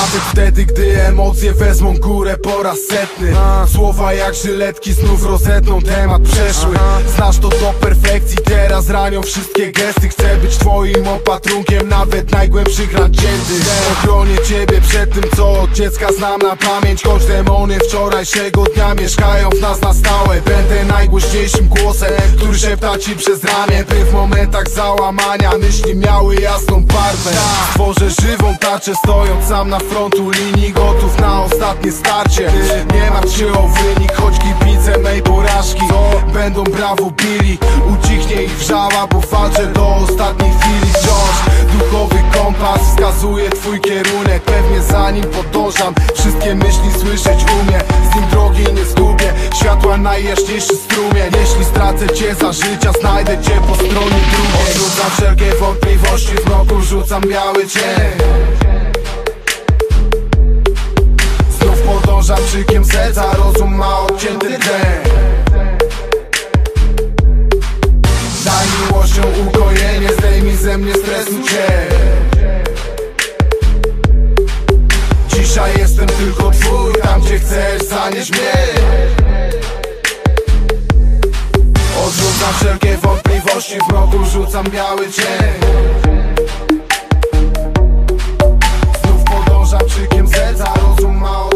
wszystko Wtedy, gdy emocje wezmą górę po raz setny. Słowa jak żyletki znów rozetną temat przeszły. Znasz to do perfekcji, teraz ranią wszystkie gesty. Chcę być twoim opatrunkiem, nawet najgłębszych ran cięty Ochronię ciebie przed tym, co od dziecka znam na pamięć. Choć demony wczorajszego dnia mieszkają w nas na stałe. Będę najgłośniejszym głosem, który szepta ci przez ramię. By w momentach załamania myśli miały jasną barwę Stworzę żywą tarczę, stojąc sam na frontu linii Gotów na ostatnie starcie. Nie martw się o wynik, choć kibice mej porażki. Będą brawo bili, ucichnie ich wrzała Bo walczę do ostatniej chwili. Wciąż Duchowy kompas wskazuje twój kierunek. Pewnie za nim podążam, wszystkie myśli słyszeć umie Z nim drogi nie zgubię, światła najjaśniejszy strumień. Jeśli stracę cię za życia, znajdę cię po stronie drugiej. Rzucam wszelkie wątpliwości, w mroku rzucam biały cień Krzykiem serca, rozum ma odcięty tlen Daj miłością ukojenie, zdejmij ze mnie stresu cię Dzisiaj jestem tylko twój, tam gdzie chcesz zanieść mnie. Odrzucam wszelkie wątpliwości, w mroku rzucam biały cień Znów podążam krzykiem serca, rozum ma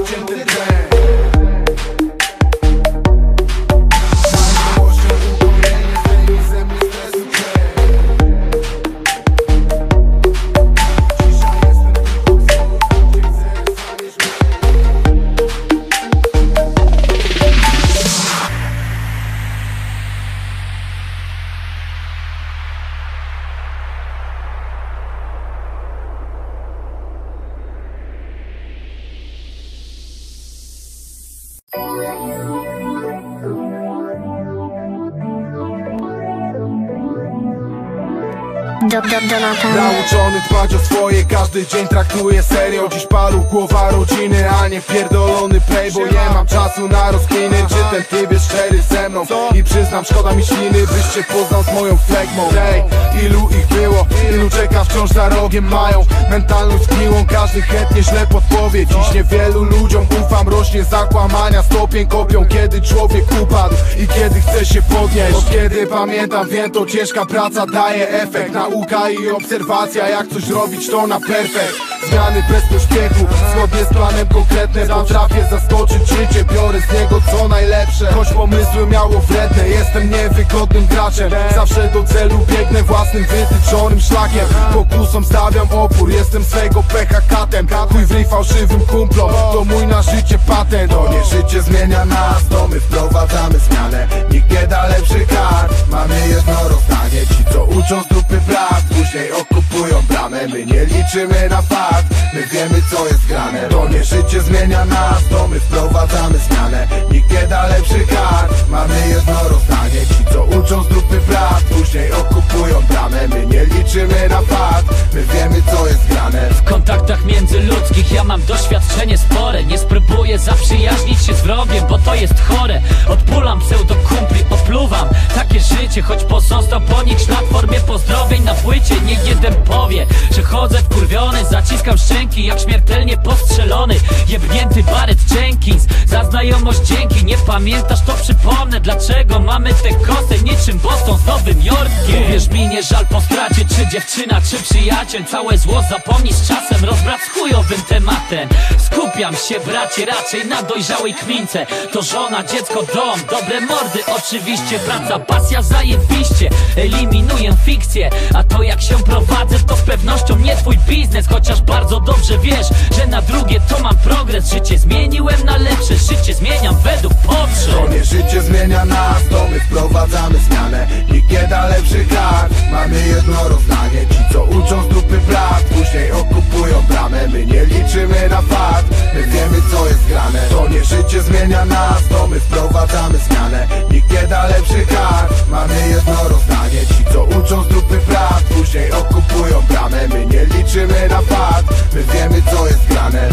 Do, do, Nauczony dbać o swoje, każdy dzień traktuję serio. Dziś paru głowa rodziny, a nie pierdolony playboy. Nie mam czasu na rozkminy, czy ten typ jest szczery ze mną? I przyznam, szkoda mi śliny, byś cię poznał z moją flegmą Ej, ilu ich było, ilu czeka wciąż za rogiem Mają? Mentalność miłą, każdy chętnie źle podpowie. Dziś niewielu ludziom ufam, rośnie zakłamania. Stopień kopią, kiedy człowiek upadł i kiedy chce się podnieść. Od kiedy pamiętam, wiem, to ciężka praca daje efekt. Nauka i obserwacja, jak coś robić to na perfekt Zmiany bez pośpiechu, zgodnie z planem konkretne Potrafię zaskoczyć życie, biorę z niego co najlepsze. Choć pomysły miało wredne, jestem niewygodnym graczem. Zawsze do celu biegnę własnym wytyczonym szlakiem. Pokusom stawiam opór, jestem swego pecha katem. Chuj w fałszywym kumplom, to mój na życie patent. To nie życie zmienia nas, to my wprowadzamy zmianę. Nikt nie da lepszych kart, mamy jedno rozdanie. Ci co uczą z dupy brat, później okupują bramę. My nie liczymy na fakt, my wiemy co jest grane. To nie życie zmienia nas, to my wprowadzamy zmianę. Nikt nie da lepszych kart, mamy jedno rozdanie. Ci co uczą z dupy brat, później okupują bramę. My nie liczymy na fakt, my wiemy co jest grane. W kontaktach międzyludzkich ja mam doświadczenie spore. Nie spróbuję zaprzyjaźnić się z wrogiem, bo to jest chore. Odpulam pseudokumpli, opluwam takie życie Choć pozostał ponicz na formie pozdrowień na płycie. Niech jeden powie, że chodzę wkurwiony Zaciskam szczęki jak śmiertelnie postrzelony Jebnięty Barrett Jenkins. Za znajomość dzięki, nie pamiętasz to przypomnę Dlaczego mamy te kosy niczym Boston z Nowym Jorkiem. Uwierz mi nie żal po stracie, czy dziewczyna, czy przyjaciel Całe zło zapomnij z czasem, rozbrat z chujowym tematem. Skupiam się bracie raczej na dojrzałej kmince. To żona, dziecko, dom, dobre mordy oczywiście Praca, pasja zajebiście, eliminuję fikcję A to jak się prowadzę to z pewnością nie twój biznes Chociaż bardzo dobrze wiesz, że na drugie to mam progres. Życie zmieniłem na lepsze, życie zmieniam według potrzeb. To nie życie zmienia nas, to my wprowadzamy zmianę. Nikt nie da lepszych kart, mamy jedno rozdanie. Ci co uczą z dupy brat, później okupują bramę. My nie liczymy na fakt, my wiemy co jest grane. To nie życie zmienia nas, to my wprowadzamy zmianę. Nikt nie da lepszych kart, mamy jedno rozdanie. Ci co uczą z dupy brat, później okupują bramę My nie liczymy na fakt, my wiemy co jest grane.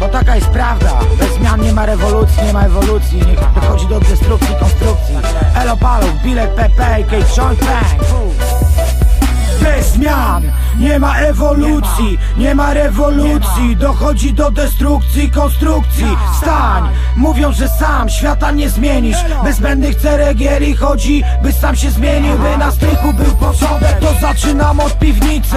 Bo taka jest prawda. Bez zmian nie ma rewolucji, nie ma ewolucji. Niech dochodzi do destrukcji, konstrukcji. Elo paluch, bilet PP, cake, joint bang. Bez zmian Nie ma ewolucji, nie ma rewolucji. Dochodzi do destrukcji, konstrukcji. Stań, mówią, że sam świata nie zmienisz. Bez zbędnych ceregieli chodzi, by sam się zmienił By na styku był porządek, to zaczynam od piwnicy.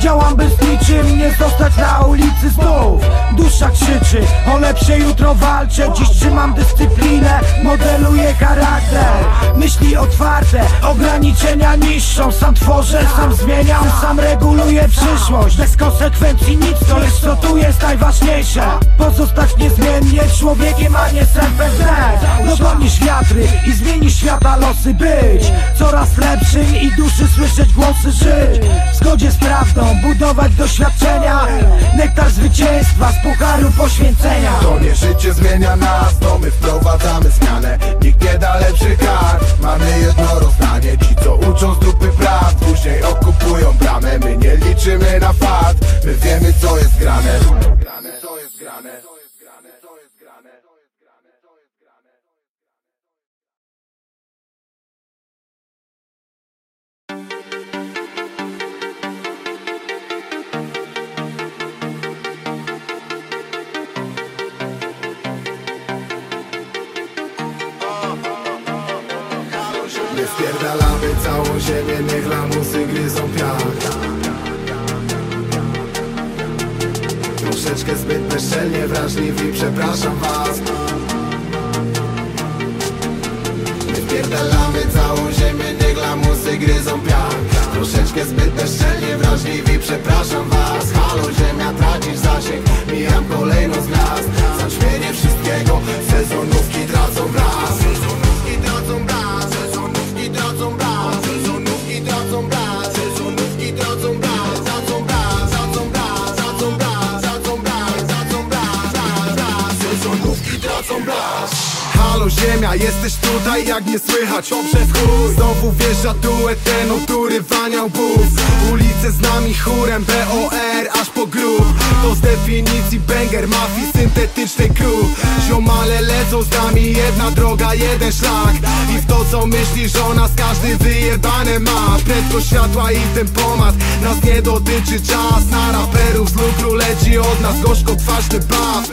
Działam bez niczym, nie zostać na ulicy znów. Dusza krzyczy, o lepsze jutro walczę. Dziś trzymam dyscyplinę, modeluję charakter. Myśli otwarte, ograniczenia niszczą Sam tworzę, sam zmieniam, sam reguluję przyszłość Bez konsekwencji nic, to jest co tu jest najważniejsze. Pozostać niezmiennie człowiekiem, a nie sępem wnet Dogonisz wiatry i zmienisz świata losy być. Coraz lepszym i duszy słyszeć głosy żyć. W zgodzie z prawdą, budować doświadczenia. Nektar zwycięstwa z pucharu poświęcenia. To nie życie zmienia nas, to my wprowadzamy zmianę. Nikt nie da lepszych kar, mamy jedno rozdanie. Ci co uczą z dupy praw, później okupują bramę. My nie liczymy na fakt, my wiemy co jest grane. Co jest grane, co jest grane, co jest grane, co jest grane, co jest grane. My wpierdalamy całą ziemię, niech lamusy gryzą piach Troszeczkę zbyt bezczelnie wrażliwi, przepraszam was. My wpierdalamy całą ziemię, niech lamusy gryzą piach. Troszeczkę zbyt bezczelnie wrażliwi, przepraszam was. Halo ziemia, tracisz zasięg, mijam kolejną z gwiazd. Zaćmienie wszystkiego, sezonówki ziemia, jesteś tutaj jak nie słychać o przez chuj Znowu wjeżdża duet ten, który waniał bus Ulice z nami chórem, BOR aż po grób. To z definicji banger, mafii syntetycznej crew Ziomale lecą z nami, jedna droga, jeden szlak. I w to co myślisz o nas każdy wyjebane ma. Prędkość światła i tempomat, nas nie dotyczy. Czas Na raperów z lukru leci od nas gorzko kwaśny bab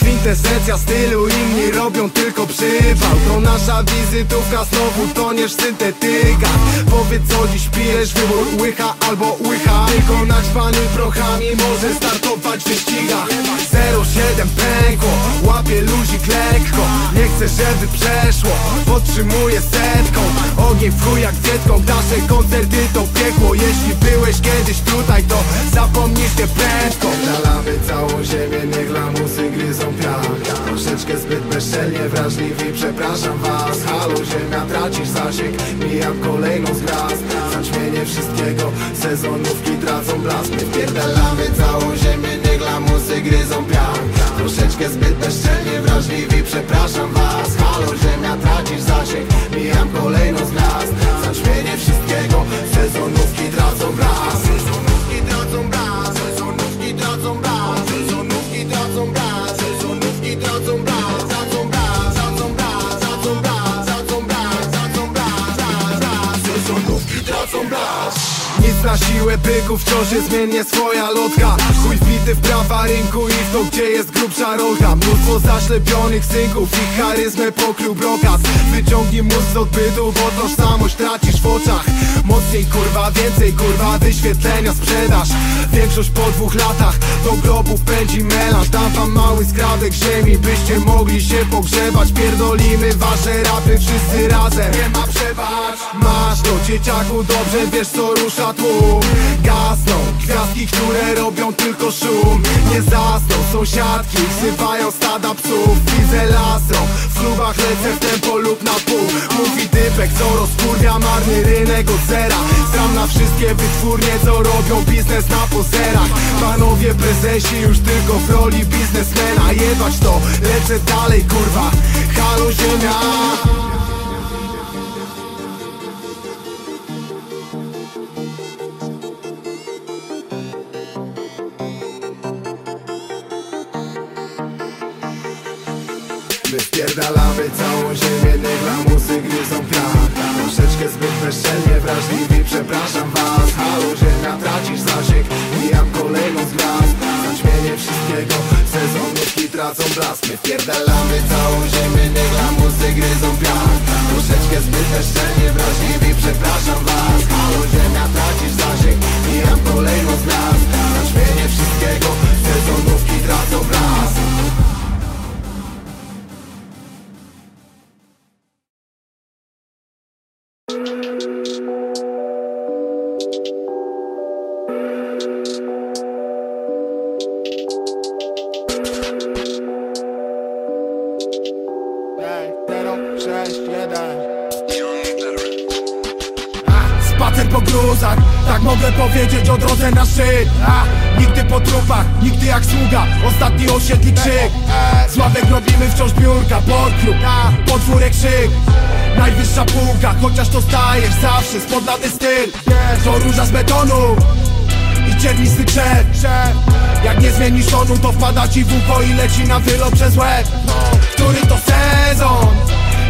Kwintesencja stylu, inni robią tylko przypał To nasza wizytówka, znowu toniesz w syntetykach Powiedz co dziś pijesz, wybór łycha albo łycha. Tylko naćpany prochami może startować w wyścigach 07 pękło, łapie luzik lekko. Nie chcę żeby przeszło, podtrzymuję setką. Ogień w chuj jak dziecką, nasze koncerty to piekło. Jeśli byłeś kiedyś tutaj to zapomnisz nie prędko. Nalamy całą ziemię, niech lamusy gryzą piach Troszeczkę zbyt bezczelnie wrażliwi, przepraszam was. Halo ziemia, tracisz zasięg, mijam kolejną z gwiazd. Zaćmienie wszystkiego, sezonówki tracą blask. My całą ziemię, lamusy gryzą piach Troszeczkę zbyt bezczelnie wrażliwi, przepraszam was. Halo ziemia, tracisz zasięg, mijam kolejną z gwiazd. Zaćmienie wszystkiego, sezonówki tracą blask na siłę byków, wciąż jest zmiennie swoja lotka. Chuj wbity w prawa rynku i w to gdzie jest grubsza rolka Mnóstwo zaślepionych synków i charyzmę pokrył brokat Wyciągnij mózg z odbytu, bo tożsamość tracisz w oczach. Mocniej kurwa, więcej kurwa, wyświetlenia sprzedaż Większość po dwóch latach do grobów pędzi melanż Dam wam mały skrawek ziemi, byście mogli się pogrzebać. Pierdolimy wasze rapy wszyscy razem. Nie ma przebacz. Masz to dzieciaku, dobrze wiesz co rusza tłum Gasną gwiazdki, które robią tylko szum. Nie zasną sąsiadki, wzywają stada psów. Widzę lasą, w klubach lecę w tempo lub na pół. Mówi typek, co rozkurwia marny rynek od zera. Stram na wszystkie wytwórnie, co robią biznes na pozerach. Panowie prezesi już tylko w roli biznesmena. Jebać to, lecę dalej kurwa. Halo ziemia Spierdalamy całą ziemię, niech lamusy gryzą piach. Troszeczkę zbyt bezczelnie, wrażliwi, przepraszam was. Halo, ziemia, tracisz zasięg, mijam kolejną z gwiazd. Zaćmienie wszystkiego, sezonówki tracą blask. My wpierdalamy całą ziemię, niech lamusy gryzą piach. Troszeczkę zbyt bezczelnie, wrażliwi, przepraszam was. Halo, ziemia, tracisz zasięg, mijam kolejną z gwiazd. Zaćmienie wszystkiego, sezonówki tracą blask. Szczyt A, Nigdy po trupach, nigdy jak sługa. Ostatni osiedli krzyk. Z ławek robimy wciąż biurka Podkruk, podwórek krzyk Najwyższa półka, chociaż to stajesz zawsze Spodlany styl, to róża z betonu i ciernisty krzew Jak nie zmienisz tonu, to wpada ci w ucho i leci na wylot przez łeb. Który to sezon?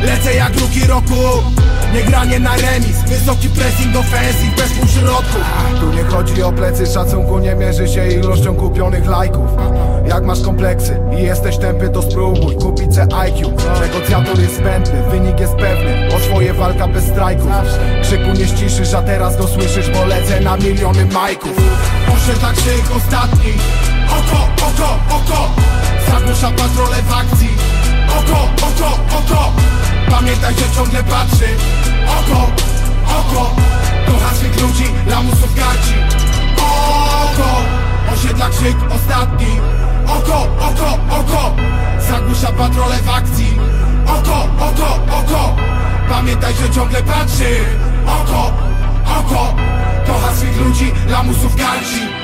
Lecę jak drugi roku Nie granie na remis. Wysoki pressing, offensive bez półśrodków. Tu nie chodzi o plecy, szacunku nie mierzy się ilością kupionych lajków. Jak masz kompleksy i jesteś tępy, to spróbuj kupić se IQ Negocjator jest zbędny, wynik jest pewny. O swoje walka bez strajków. Krzyku nie ściszysz, a teraz go słyszysz, bo lecę na miliony majków. Poszedł tak krzyk ostatni oko, oko Pamiętaj, że ciągle patrzy. Oko, oko Kocha swych ludzi, lamusów garci. Oko Osiedla krzyk ostatni. Oko, oko, oko Zagłusza patrole w akcji. Oko, oko, oko Pamiętaj, że ciągle patrzy. Oko, oko Kocha swych ludzi, lamusów garci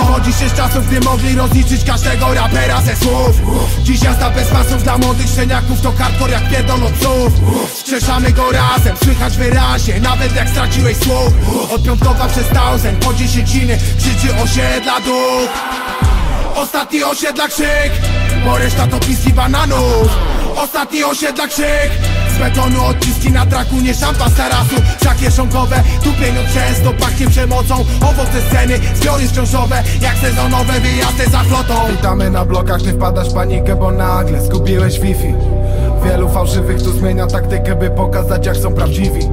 Wychodzi się z czasów, gdy mogli rozliczyć każdego rapera ze słów. Dziś jazda bez masów dla młodych szczeniaków To hardcore jak pierdol od psów. Go razem, słychać wyraźnie Nawet jak straciłeś słuch. Od piątkowa przez thousand po dziesięciny Krzyczy osiedla duch. Ostatni osiedla krzyk Bo reszta to piski bananów. Ostatni osiedla krzyk Z odciski na traku Nie szampa z tarasu. Szak kieszonkowe Tu pieniądz często pachnie przemocą. Owoce sceny Zbiory wciążowe Jak sezonowe wyjazdy za flotą. Witamy na blokach, nie wpadasz w panikę, bo nagle zgubiłeś Wi-Fi. Wielu fałszywych tu zmienia taktykę, by pokazać jak są prawdziwi.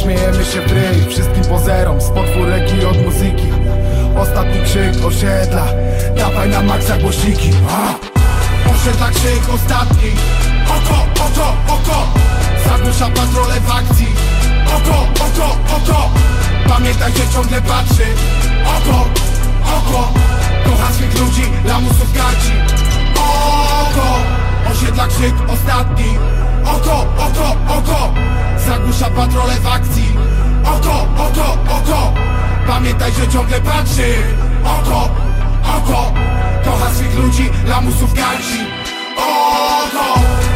Śmiejemy się w ryj, wszystkim pozerom, z podwórek i od muzyki. Ostatni krzyk osiedla, dawaj na maksa głośniki! Osiedla krzyk ostatni Oko, oko, oko Zagłusza patrole w akcji. Oko, oko, oko Pamiętaj, że ciągle patrzy. Oko, oko Kocha swych ludzi, lamusów garci. Oko Osiedla krzyk ostatni. Oko, oko, oko Zagłusza patrole w akcji. Oko, oko, oko Pamiętaj, że ciągle patrzy. Oko, oko Kocha swych ludzi, lamusów garci Oko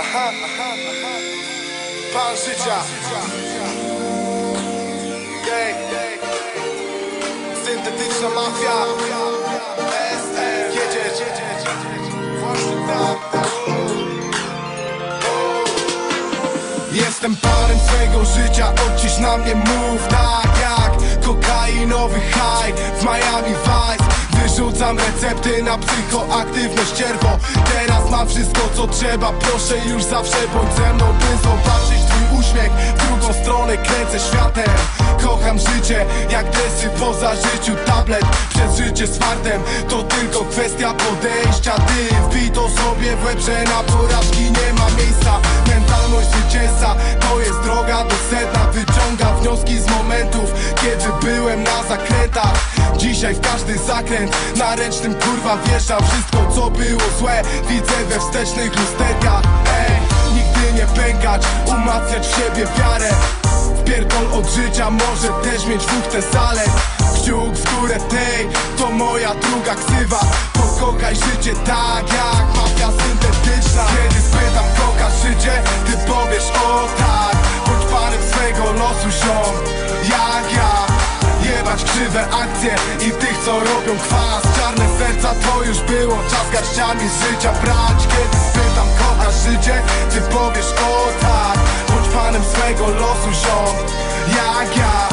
Aha, aha, aha. Pan życia. Gang Syntetyczna mafia. SM Jedziesz Właśnie tak. Jestem panem swego życia, odcisz na mnie mów Tak jak kokainowy high w Miami Vice Wyrzucam recepty na psychoaktywność cierwo. Teraz mam wszystko co trzeba, proszę już zawsze bądź ze mną zobaczyć twój uśmiech, w drugą stronę kręcę światem. Kocham życie, jak dresy poza życiu tablet Przez życie z fartem, to tylko kwestia podejścia. Ty wbij to sobie w łeb, że na porażki nie ma miejsca. Mentalność zwycięzca, to jest droga do sedna. Wyciągam wnioski z momentów, kiedy byłem na zakrętach. Dzisiaj w każdy zakręt na ręcznym kurwa wjeżdżam Wszystko co było złe. Widzę we wstecznych lusterkach Ej, nigdy nie pękać, umacniać w siebie wiarę. Pierdol od życia może też mieć dwóch ten zalet Kciuk w górę tej, to moja druga ksywa. Pokochaj życie tak jak mafia syntetyczna. Kiedy spytam kochasz życie, ty powiesz o tak. Bądź panem swego losu ziom, jak ja. Jebać krzywe akcje i tych co robią kwas. Czarne serca to już było, czas garściami z życia brać. Kiedy spytam życie, ty powiesz o tak Bądź panem swego losu ziom, jak ja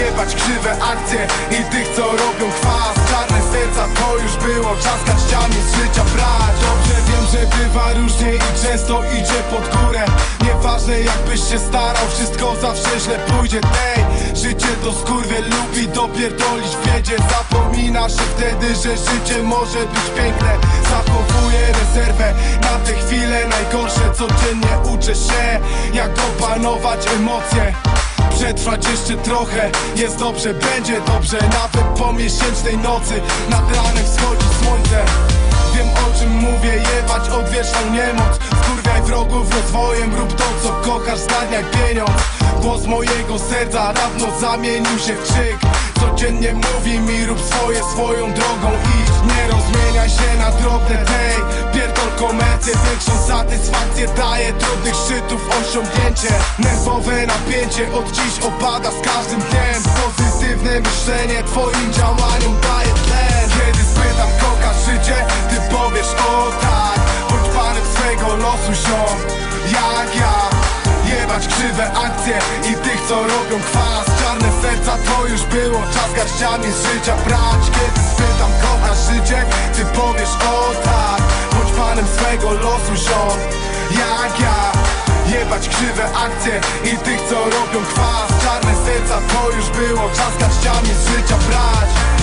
Jebać krzywe akcje i tych co robią kwas. Czarne serca to już było, czas garściami z życia brać. Dobrze wiem, że bywa różnie i często idzie pod górę. Nieważne jakbyś się starał, wszystko zawsze źle pójdzie. Tej, życie to skurwie lubi dopierdolić w biedzie. Zapomina się wtedy, że życie może być piękne. Zachowuję rezerwę na te chwile najgorsze Codziennie uczę się, jak opanować emocje Przetrwać jeszcze trochę, jest dobrze, będzie dobrze Nawet po miesięcznej nocy, nad ranem wschodzi słońce. Wiem o czym mówię, jebać odwieczną niemoc. Skurwiaj wrogów rozwojem, rób to co kochasz, zgarniaj pieniądz. Głos mojego serca dawno zamienił się w krzyk. Codziennie mówi mi rób swoje swoją drogą idź. Nie rozmieniaj się na daje Trudnych szczytów osiągnięcie. Nerwowe napięcie od dziś opada z każdym dniem. Pozytywne myślenie twoim działaniom daje tlen Kiedy spytam kochasz życie, ty powiesz o tak. Bądź panem swego losu ziom, jak ja? Jebać krzywe akcje i tych co robią kwas. Czarne serca to już było, czas garściami z życia. Brać Kiedy spytam kochasz życie, ty powiesz o tak Panem swego losu ziom, jak ja Jebać krzywe akcje i tych co robią kwas. Czarne serca to już było, czas garściami z życia brać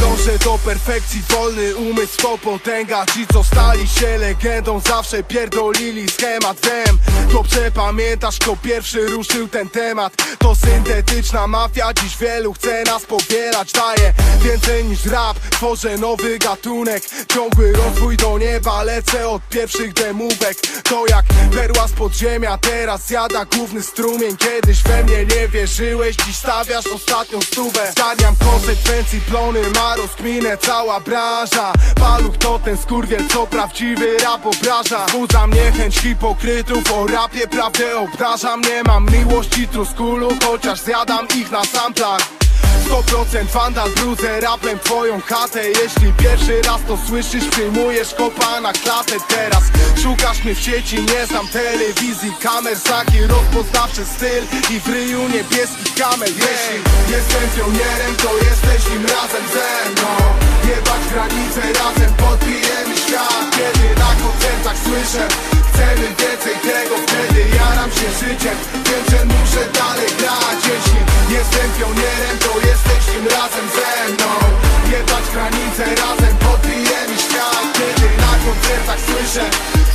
Dążę do perfekcji, wolny umysł to potęga. Ci co stali się legendą zawsze pierdolili schemat. Wiem, dobrze pamiętasz kto pierwszy ruszył ten temat. To syntetyczna mafia, dziś wielu chce nas powielać. Daję więcej niż rap, tworzę nowy gatunek. Ciągły rozwój do nieba, lecę od pierwszych demówek. To jak perła z podziemia, teraz zjada główny strumień. Kiedyś we mnie nie wierzyłeś, dziś stawiasz ostatnią stówę. Zgarniam konsekwencji, plony ma rozkminę cała branża. Paluch to ten skurwiel, co prawdziwy rap obraża. Wzbudzam niechęć hipokrytów, o rapie prawdę obdarzam Nie mam miłości truskulu, chociaż zjadam ich na samplach 100% wandal, brudzę rapem twoją chatę. Jeśli pierwszy raz to słyszysz, przyjmujesz kopa na klatę. Teraz szukasz mnie w sieci, nie znam telewizji Kamer, znaki, rozpoznawczy styl I w ryju niebieskich kamer Jeśli jestem pionierem, to jesteś nim razem ze mną. Jebać granice, razem podbijemy świat. Kiedy na koncertach słyszę. Chcemy więcej tego, wtedy jaram się życiem. Wiem, że muszę dalej grać. Jeśli jestem pionierem, to jesteś nim razem ze mną. Jebać granice, razem podbijemy świat. Kiedy na koncertach słyszę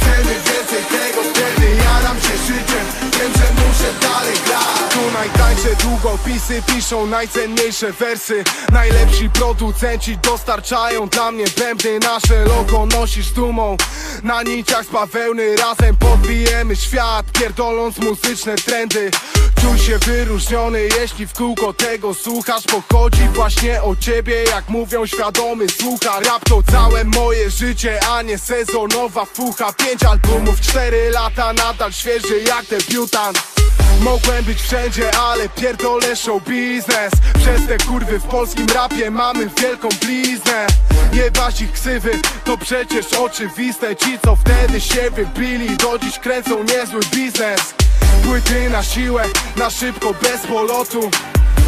Chcemy więcej tego, wtedy jaram się życiem. Wiem, że muszę dalej grać. Tu najtańsze długopisy piszą najcenniejsze wersy. Najlepsi producenci dostarczają dla mnie bębny. Nasze logo nosisz dumą. Na niciach z bawełny razem podbijemy świat Pierdoląc muzyczne trendy. Czuj się wyróżniony, jeśli w kółko tego słuchasz. Bo chodzi właśnie o ciebie, jak mówią świadomy słucha. Rap to całe moje życie, a nie sezonowa fucha. Pięć albumów, cztery lata, nadal świeży jak debiutant Mogłem być wszędzie, ale pierdolę show biznes. Przez te kurwy w polskim rapie mamy wielką bliznę. Jebać ich ksywy, to przecież oczywiste. Ci co wtedy się wybili, do dziś kręcą niezły biznes. Płyty na siłę, na szybko, bez polotu.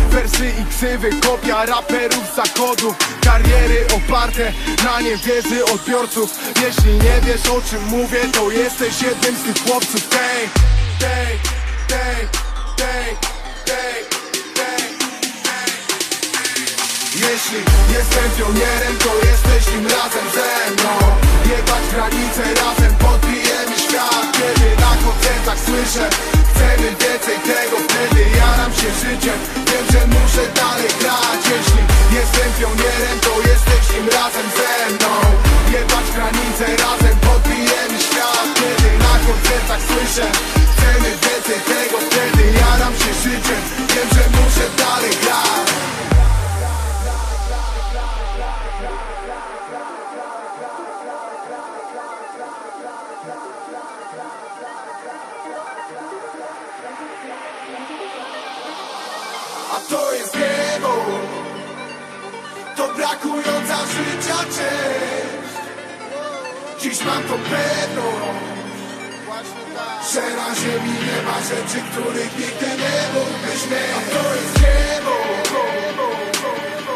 Wersy i ksywy, kopia raperów z zachodu. Kariery oparte na niewiedzy odbiorców. Jeśli nie wiesz o czym mówię, to jesteś jednym z tych chłopców. Tej, jestem pionierem, to jesteś nim razem ze mną. Jebać granice, razem podbijemy świat. Kiedy na koncertach słyszę Chcemy więcej tego, wtedy. Jaram się życiem Wiem, że muszę dalej grać. Jeśli jestem pionierem, to jesteś nim razem ze mną. Jebać granice, razem podbijemy świat. Kiedy na koncertach słyszę Chcemy więcej tego, wtedy. Jaram się życiem Wiem, że muszę dalej grać część Dziś mam tą pewność Że na ziemi nie ma rzeczy, których nigdy nie mógłbyś mieć A to jest niebo.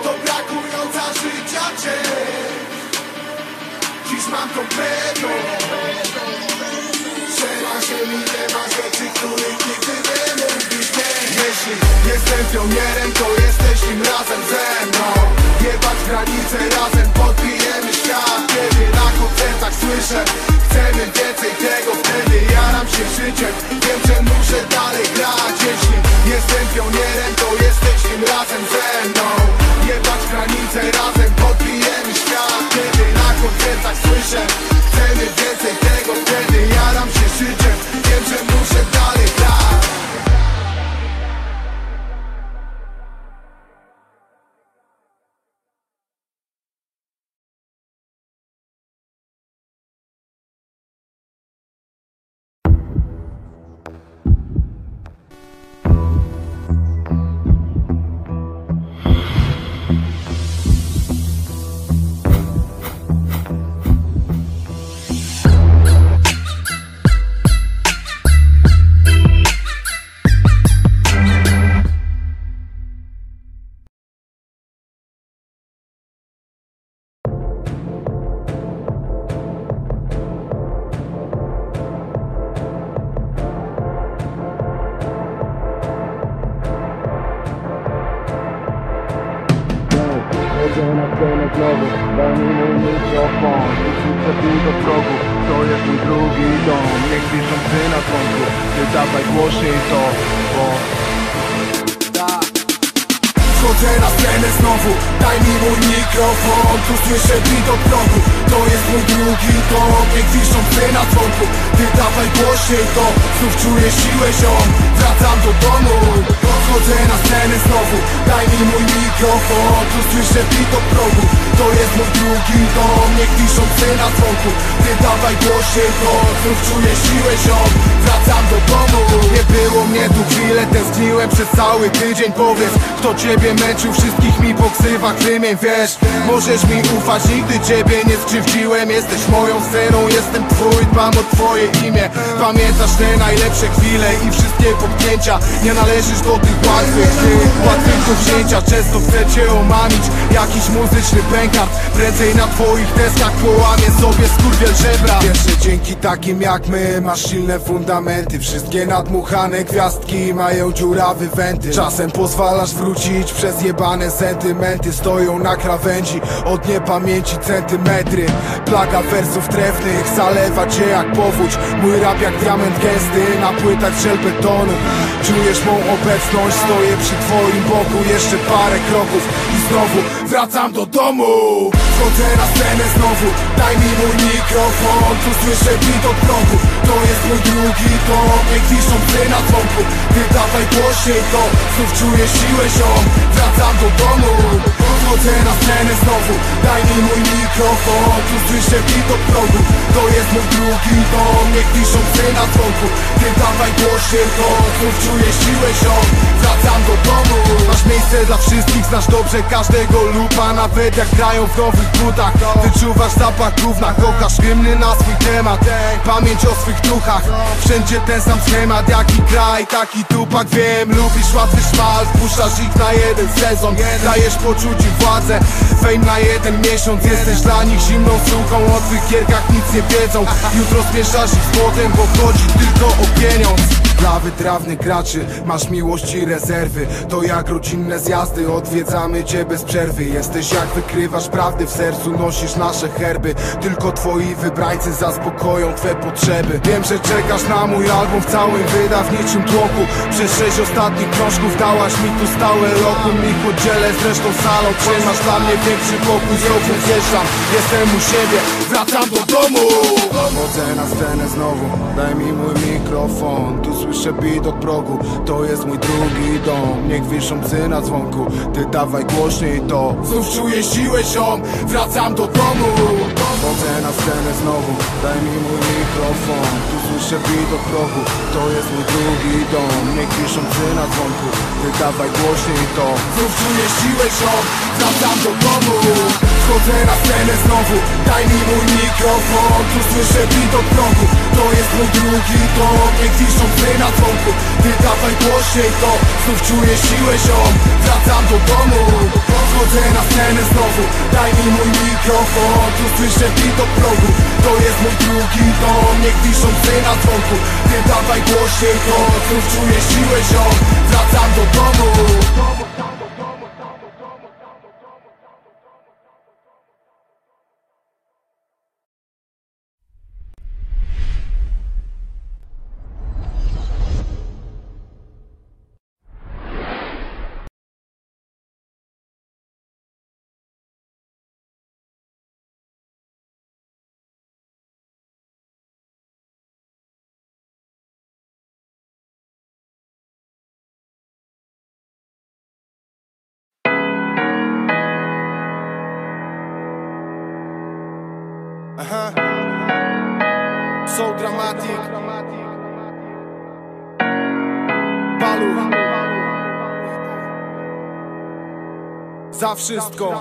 To brakująca życia część Dziś mam tą pewność Że na ziemi nie ma rzeczy, których nigdy nie Jeśli jestem pionierem, to jesteś nim razem ze mną. Jebać granice, razem podbijemy świat. Kiedy na koncertach słyszę Chcemy więcej tego, wtedy jaram się życiem Wiem, że muszę dalej grać. Jeśli jestem pionierem, to jesteś nim razem ze mną. Jebać granice, razem podbijemy świat. Kiedy na koncertach słyszę Chcemy więcej tego, wtedy jaram się życiem. Wiem, że muszę Daj mi mój mikrofon Rzucę do progu To jest mój drugi dom. Niech piszą psy na dzwonku Ty dawaj głośniej to Bo Wchodzę na scenę znowu, daj mi mój mikrofon Tu słyszę bit od progu, to jest mój drugi dom Niech wiszą psy na dzwonku, ty dawaj głośniej to Znów czuję siłę ziom, wracam do domu Wchodzę na scenę znowu, daj mi mój mikrofon Tu słyszę bit od progu. To jest mój drugi dom Niech wiszą psy na dzwonku. Ty dawaj głośniej to Znów czuję siłę ziom. Wracam do domu. Nie było mnie tu chwilę Tęskniłem przez cały tydzień. Powiedz, kto ciebie męczył Wszystkich mi po ksywach wymień Wiesz, możesz mi ufać Nigdy ciebie nie skrzywdziłem. Jesteś moją sceną, jestem twój Dbam o twoje imię. Pamiętasz te najlepsze chwile I wszystkie potknięcia. Nie należysz do tych łatwych Ty, łatwych do wzięcia. Często chcę cię omamić Jakiś muzyczny pękart. Prędzej na twoich deskach Połamię sobie skurwiel żebra. Wiesz, że dzięki takim jak my Masz silne fundamenty. Wszystkie nadmuchane gwiazdki Mają dziurawe wenty Czasem pozwalasz wrócić Przez jebane sentymenty Stoją na krawędzi Od niepamięci centymetry. Plaga wersów trefnych Zalewa cię jak powódź. Mój rap jak diament gęsty Na płytach żel betonu Czujesz mą obecność Stoję przy twoim boku. Jeszcze parę kroków I znowu wracam do domu. Wchodzę na scenę znowu. Daj mi mój mikrofon Tu słyszę bit od To jest mój drugi Niech wiszą psy na dzwonku Ty dawaj głośniej to. Znów czuję siłę ziom Wracam do domu. Wchodzę na scenę znowu Daj mi mój mikrofon. Tu słyszę bit od progu To jest mój drugi Niech wiszą psy na dzwonku Ty dawaj głośniej to. Znów czuję siłę ziom Wracam do domu. Masz miejsce dla wszystkich Znasz dobrze każdego lupa. Nawet jak grają w nowych butach Wyczuwasz zapach gówna. Kochasz hymny na swój temat. Pamięć o swych duchach. Wszędzie ten sam schemat Jaki kraj, taki tupak Wiem, lubisz łatwy szmal Wpuszczasz ich na jeden sezon. Dajesz poczuć im władzę Fame na jeden miesiąc. Jesteś dla nich zimną suchą O twych gierkach nic nie wiedzą. Jutro zmieszasz ich z młodem Bo chodzi tylko o pieniądz. Dla wytrawnych graczy masz miłość i rezerwy. To jak rodzinne zjazdy, odwiedzamy cię bez przerwy. Jesteś jak wykrywasz prawdy, w sercu nosisz nasze herby. Tylko twoi wybrańcy zaspokoją twe potrzeby Wiem, że czekasz na mój album w całym wydawniczym tłoku. Przez sześć ostatnich krążków dałaś mi tu stałe lokum. Ich podzielę z resztą salą, trzymasz dla mnie większy pokój. Znowu zjeżdżam, jestem u siebie, wracam do domu. Chodzę na scenę znowu, daj mi mój mikrofon. Tu słyszę bit od progu, to jest mój drugi dom. Niech wiszą psy na dzwonku, ty dawaj głośniej to. Znów czuję siłę ziom, wracam do domu. Chodzę na scenę znowu, daj mi mój mikrofon słyszę od progu, to jest mój drugi dom. Niech wiszą psy na dzwonku, ty dawaj głośniej to. Znów czuję siłę ziom, wracam do domu. Wchodzę na scenę znowu, daj mi mój mikrofon. Tu słyszę od progu, to jest mój drugi dom. Niech wiszą psy na dzwonku, ty dawaj głośniej to. Znów czuję siłę ziom, wracam do domu Wchodzę na scenę znowu, daj mi mój mikrofon Tu słyszę bit od progu, to jest mój drugi dom Niech wiszą na dzwonku, ty dawaj głośniej to Znów czuję siłę ziom, wracam do domu Palu. Za wszystko.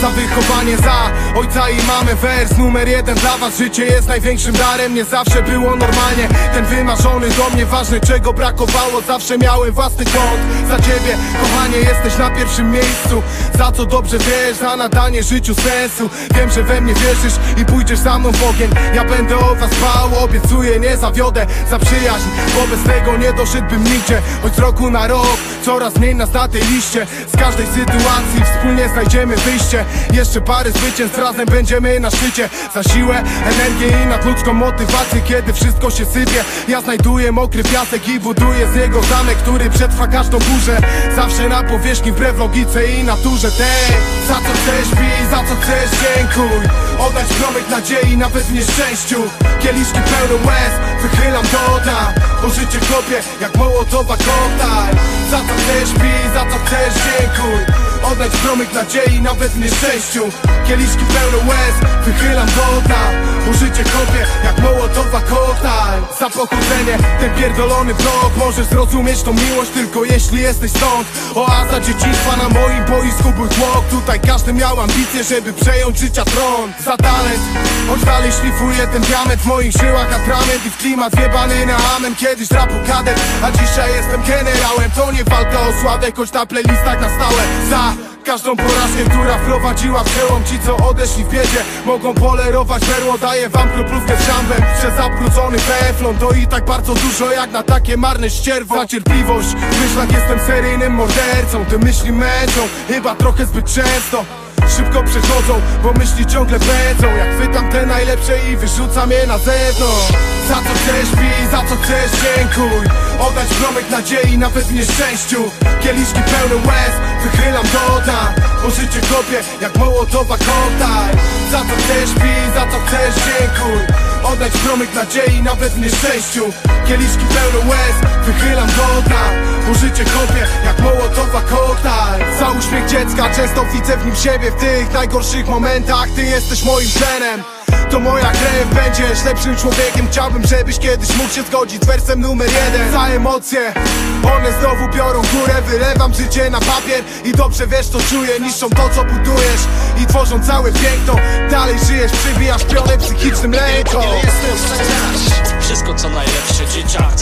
Za wychowanie, za ojca i mamę. Wers numer jeden dla was. Życie jest największym darem. Nie zawsze było normalnie. Ten wymarzony dom Nieważne czego brakowało Zawsze miałem własny kąt Za ciebie, kochanie, jesteś na pierwszym miejscu. Za co dobrze wiesz Za nadanie życiu sensu. Wiem, że we mnie wierzysz I pójdziesz za mną w ogień. Ja będę o was dbał Obiecuję, nie zawiodę Za przyjaźń. Bo bez tego nie doszedłbym nigdzie Choć z roku na rok. Coraz mniej nas na tej liście. Z każdej sytuacji Wspólnie znajdziemy wyjście Jeszcze parę zwycięstw, razem będziemy na szczycie. Za siłę, energię i nadludzką motywację Kiedy wszystko się sypie. Ja znajduję mokry piasek i buduję z niego zamek Który przetrwa każdą burzę. Zawsze na powierzchni wbrew logice i naturze tej. Za co chcesz pij, za co chcesz dziękuj. Oddać promyk nadziei nawet w nieszczęściu. Kieliszki pełne łez, wychylam do dna Bo życie kopie jak mołotowa koktajl Za co chcesz pij, za co chcesz dziękuj Oddać promyk nadziei nawet w nieszczęściu Kieliszki pełne łez, wychylam do dna Bo życie kopie jak mołotowa koktajl Za pochodzenie, ten pierdolony blok Możesz zrozumieć tą miłość tylko jeśli jesteś stąd. Oaza dzieciństwa na moim boisku był tłok. Tutaj każdy miał ambicje, żeby przejąć życia tron. Za talent, choć dalej szlifuję ten diament. W moich żyłach atrament i w klimat wjebany na amen. Kiedyś rapu kadet, a dzisiaj jestem generałem. To nie walka o sławę, choć na playlistach na stałe. Za Każdą porażkę, która wprowadziła przełom Ci co odeszli w biedzie Mogą polerować perło Daję wam kroplówkę z szambem Przez zabrudzony teflon To i tak bardzo dużo jak na takie marne ścierwo. Za cierpliwość W myślach jestem seryjnym mordercą Te myśli męczą Chyba trochę zbyt często Szybko przechodzą, bo myśli ciągle pędzą Jak chwytam te najlepsze i wyrzucam je na zewnątrz. Za co chcesz pij, za co chcesz dziękuj. Oddać promyk nadziei nawet w nieszczęściu. Kieliszki pełne łez, wychylam do dna. Bo życie kopie jak mołotowa koktajl Za co chcesz pij, za co chcesz dziękuj Oddać promyk nadziei nawet w nieszczęściu. Kieliszki pełne łez, wychylam do dna Bo życie kopie jak mołotowa koktajl Za uśmiech dziecka często widzę w nim siebie W tych najgorszych momentach. Ty jesteś moim tlenem to moja krew, będziesz lepszym człowiekiem. Chciałbym, żebyś kiedyś mógł się zgodzić z wersem numer jeden. Za emocje, one znowu biorą górę. Wylewam życie na papier i dobrze wiesz co czuję. Niszczą to co budujesz i tworzą całe piękno. Dalej żyjesz, przybijasz pionę psychicznym lękom Wszystko co najlepsze, dzieciak,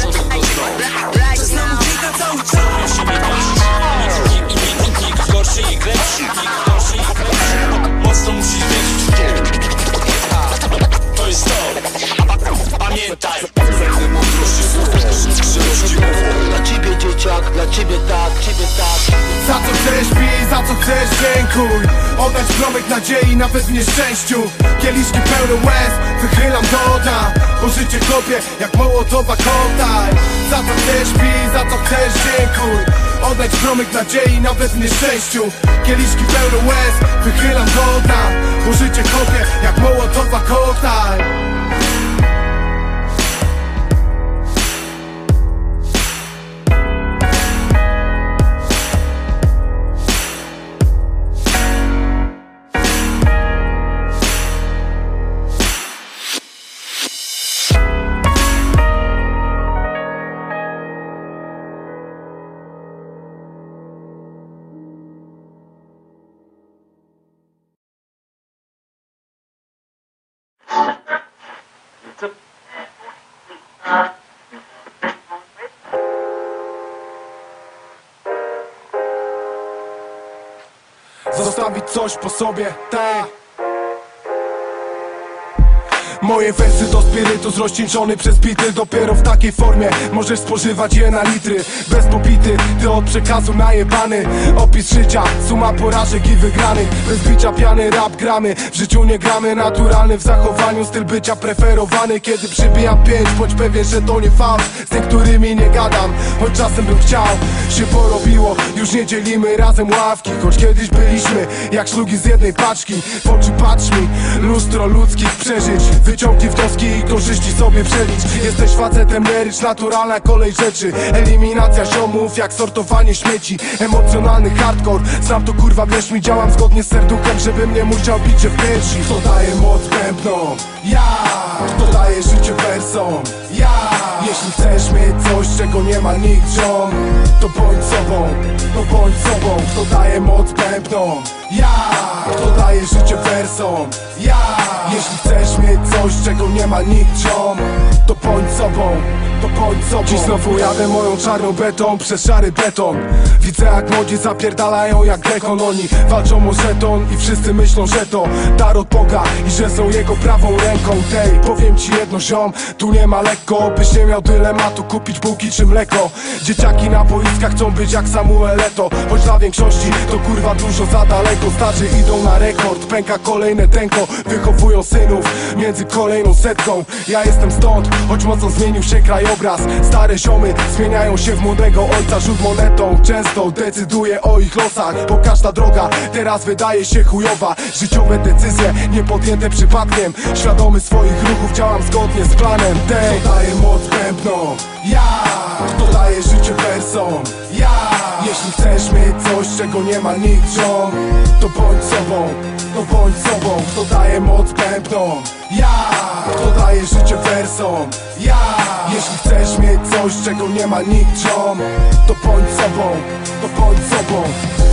dziękuj Oddać promyk nadziei nawet w nieszczęściu. Kieliszki pełne łez, wychylam do dna Bo życie kopie jak mołotowa koktajl Za co chcesz pij, za co chcesz dziękuj. Oddać promyk nadziei nawet w nieszczęściu. Kieliszki pełne łez, wychylam do dna Bo życie kopie jak mołotowa koktajl coś po sobie, tak Moje wersy to spirytus rozcieńczony przez bity. Dopiero w takiej formie możesz spożywać je na litry. Bez popity, ty od przekazu najebany. Opis życia, suma porażek i wygranych. Bez bicia piany rap gramy. W życiu nie gramy, naturalny w zachowaniu. Styl bycia preferowany. Kiedy przybijam pięć, bądź pewien, że to nie fałsz. Z niektórymi nie gadam, choć czasem bym chciał. Się porobiło, już nie dzielimy razem ławki. Choć kiedyś byliśmy jak szlugi z jednej paczki. W oczy patrz mi, lustro ludzkich przeżyć Wyciągnij wnioski i korzyści sobie przelicz Jesteś facetem, nie rycz, naturalna kolej rzeczy Eliminacja ziomów jak sortowanie śmieci Emocjonalny hardcore, znam to kurwa wierz mi Działam zgodnie z serduchem, żebym nie musiał bić się w piersi Kto daje moc bębną? Ja! Kto daje życie wersom? Ja! Jeśli chcesz mieć coś, czego nie ma nikt ziom To bądź sobą, to bądź sobą Kto daje moc bębną? Ja! Kto daje życie wersom? Ja! Jeśli chcesz mieć coś, czego nie ma nikt ziom To bądź sobą, bądź sobą. Dziś znowu jadę moją czarną betą przez szary beton. Widzę jak młodzi zapierdalają jak gekon Oni walczą o żeton i wszyscy myślą, że to dar od Boga I że są jego prawą ręką. Tej Powiem ci jedno ziom, tu nie ma lekko Byś nie miał dylematu kupić bułki czy mleko. Dzieciaki na boiskach chcą być jak Samuel Eto. Choć dla większości to kurwa dużo za daleko. Starzy idą na rekord, pęka kolejne tenko Wychowują synów między kolejną setką. Ja jestem stąd, choć mocno zmienił się krajobraz Stare ziomy zmieniają się w młodego ojca. Rzut monetą często decyduje o ich losach Bo każda droga teraz wydaje się chujowa. Życiowe decyzje nie podjęte przypadkiem. Świadomy swoich ruchów działam zgodnie z planem. Tej, kto daje moc bębnom? Ja! Kto daje życie wersom? Ja Jeśli chcesz mieć coś, czego nie ma nikt ziom To bądź sobą, to bądź sobą Kto daje moc bębnom? Ja Kto daje życie wersom? Ja Jeśli chcesz mieć coś, czego nie ma nikt ziom To bądź sobą, to bądź sobą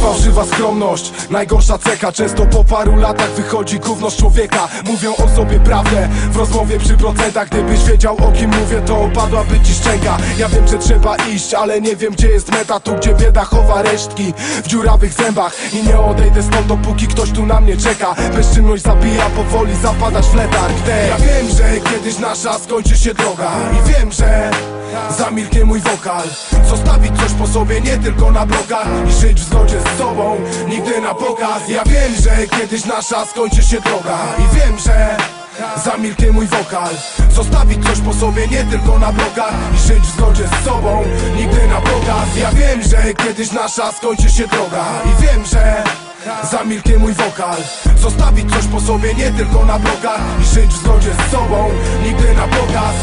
Fałszywa skromność, najgorsza cecha. Często po paru latach wychodzi gówno z człowieka. Mówią o sobie prawdę w rozmowie przy procentach. Gdybyś wiedział o kim mówię, to opadłaby ci szczęka. Ja wiem, że trzeba iść, ale nie wiem gdzie jest meta. Tu gdzie bieda chowa resztki w dziurawych zębach. I nie odejdę stąd dopóki ktoś tu na mnie czeka. Bezczynność zabija, powoli zapadasz w letarg. Ja wiem, że kiedyś nasza skończy się droga. I wiem, że Zamilknie mój wokal. Zostawić coś po sobie nie tylko na blogach I żyć w zgodzie z sobą, nigdy na pokaz. Ja wiem, że kiedyś nasza skończy się droga. I wiem, że Zamilknie mój wokal. Zostawić coś po sobie nie tylko na blogach I żyć w zgodzie z sobą, nigdy na pokaz. Ja wiem, że kiedyś nasza skończy się droga. I wiem, że Zamilknie mój wokal. Zostawić coś po sobie nie tylko na blogach I żyć w zgodzie z sobą, nigdy na pokaz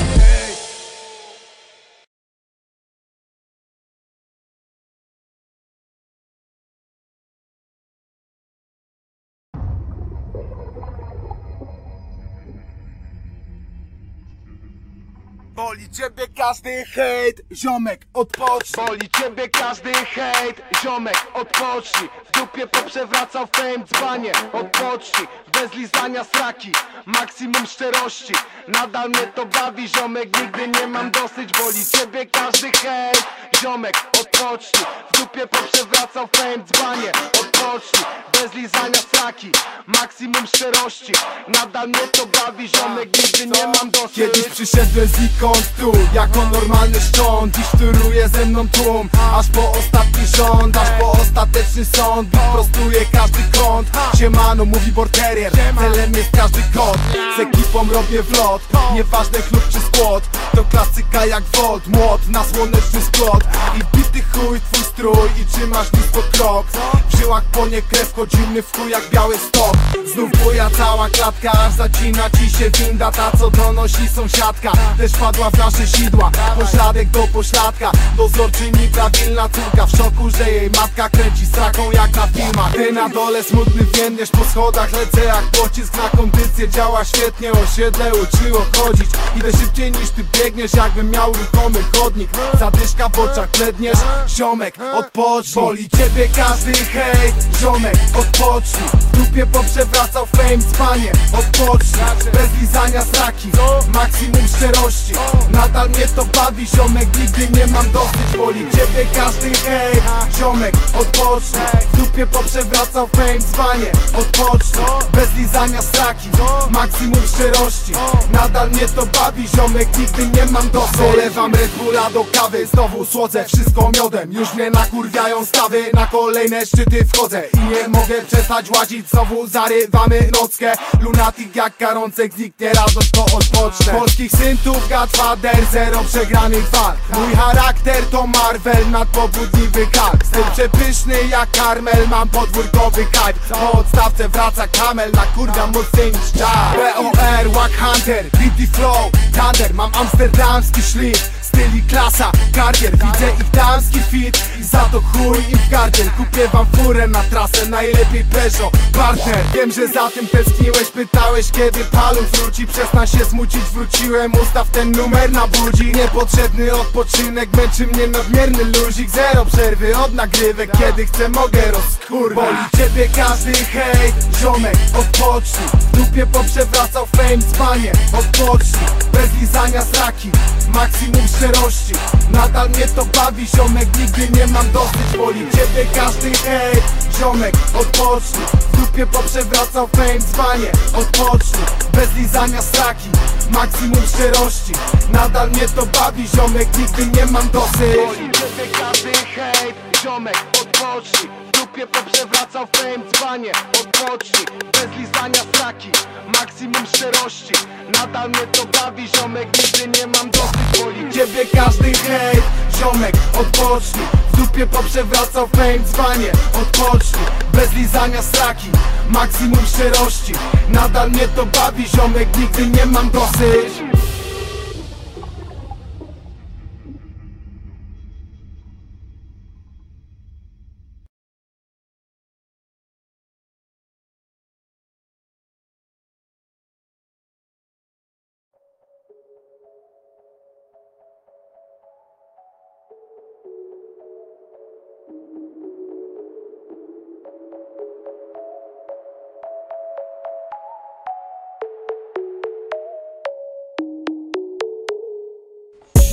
Boli ciebie każdy hejt, ziomek odpocznij. Boli ciebie każdy hejt, ziomek odpocznij. W dupie poprzewracał fame dzbanie, odpocznij. Bez lizania sraki, maksimum szczerości. Nadal mnie to bawi, ziomek, nigdy nie mam dosyć. Boli ciebie każdy hejt, ziomek odpocznij. W dupie poprzewracał fame dzbanie, odpocznij. Bez lizania sraki, maksimum szczerości. Nadal mnie to bawi, ziomek, nigdy nie mam dosyć. Kiedyś przyszedłem znikąd tu, jako normalny szcząt. Dziś turuje ze mną tłum, aż po ostatni rząd Aż po ostateczny sąd, Bit prostuje każdy kąt. Siemano, mówi borterier, celem jest każdy kod Z ekipą robię wlot, nieważne chlub czy skłod To klasyka jak Volt, młot na słoneczny splot I bity chuj twój strój i trzymasz nisko krok. W żyłach płonie krew, godziny w chuj jak biały stok. Znów buja cała klatka, aż zacina ci się winda. Ta co donosi sąsiadka, też padła w nasze sidła Pośladek do pośladka, dozorczyni prawilna córka. W szoku, że jej matka kręci straką jak na filmach. Ty na dole smutny więdniesz po schodach Lecę jak pocisk na kondycję, działa świetnie Osiedle uczyło chodzić, idę szybciej niż ty biegniesz Jakbym miał ruchomy chodnik, zadyszka w oczach bledniesz Ziomek, odpocznij, boli ciebie każdy hejt Ziomek, odpocznij, w dupie poprzewracał fame Spanie, odpocznij, bez lizania sraki Maksimum szczerości, nadal mnie to bawi Ziomek, nigdy nie mam dosyć, boli ciebie każdy hejt Ziomek, odpocznij, w dupie poprzewracał fame Dzwanie, odpocznij, bez lizania sraki Maksimum szczerości, nadal mnie to bawi Ziomek, nigdy nie mam dosyć. Dolewam Red Bulla do kawy, znowu słodzę wszystko miodem. Już mnie nakurwiają stawy, na kolejne szczyty wchodzę. I nie mogę przestać łazić, znowu zarywamy nockę. Lunatik jak karącek, zniknie radość, to odpocznę. Polskich syntów, Godfather, zero przegranych walk Mój charakter to Marvel, nadpobudliwy Hulk Styl przepyszny jak karmel, mam podwórkowy hype. Po odstawce wraca kamel, na kurwa mocniej niż czar. BOR, Wack Hunter, Pretty Flow, Thunder Mam amsterdamski szlif, styl i klasa Kardier, widzę ich damski fit I za to chuj im w gardziel. Kupię wam furę na trasę, najlepiej Peugeot. Partner, wiem, że za tym tęskniłeś. Pytałeś kiedy paluch wróci. Przestań się smucić, wróciłem. Ustaw ten numer na budzi. Niepotrzebny odpoczynek Męczy mnie nadmierny luzik. Zero przerwy od nagrywek. Kiedy chcę mogę rozkur Boli ciebie każdy hejt Ziomek, odpocznij. W dupie poprzewracał fame Spanie, odpocznij. Bez lizania sraki. Maksimum szczerości Nadal mnie to bawi, ziomek, nigdy nie mam dosyć Boli ciebie każdy hejt Ziomek, odpocznij. W dupie poprzewracał fame, dzwanie Odpocznij, bez lizania straki Maksimum szczerości Nadal mnie to bawi, ziomek, nigdy nie mam dosyć Boli ciebie każdy hejt Ziomek, odpocznij W dupie poprzewracał fame, dzwanie Odpocznij, bez lizania straki Maksimum szczerości. Nadal mnie to bawi, ziomek, nigdy nie mam dosyć Boli ciebie każdy hejt Ziomek, odpocznij. W dupie poprzewracał fame, dzwanie Odpocznij, bez lizania straki Maksimum szczerości. Nadal mnie to bawi, ziomek, nigdy nie mam dosyć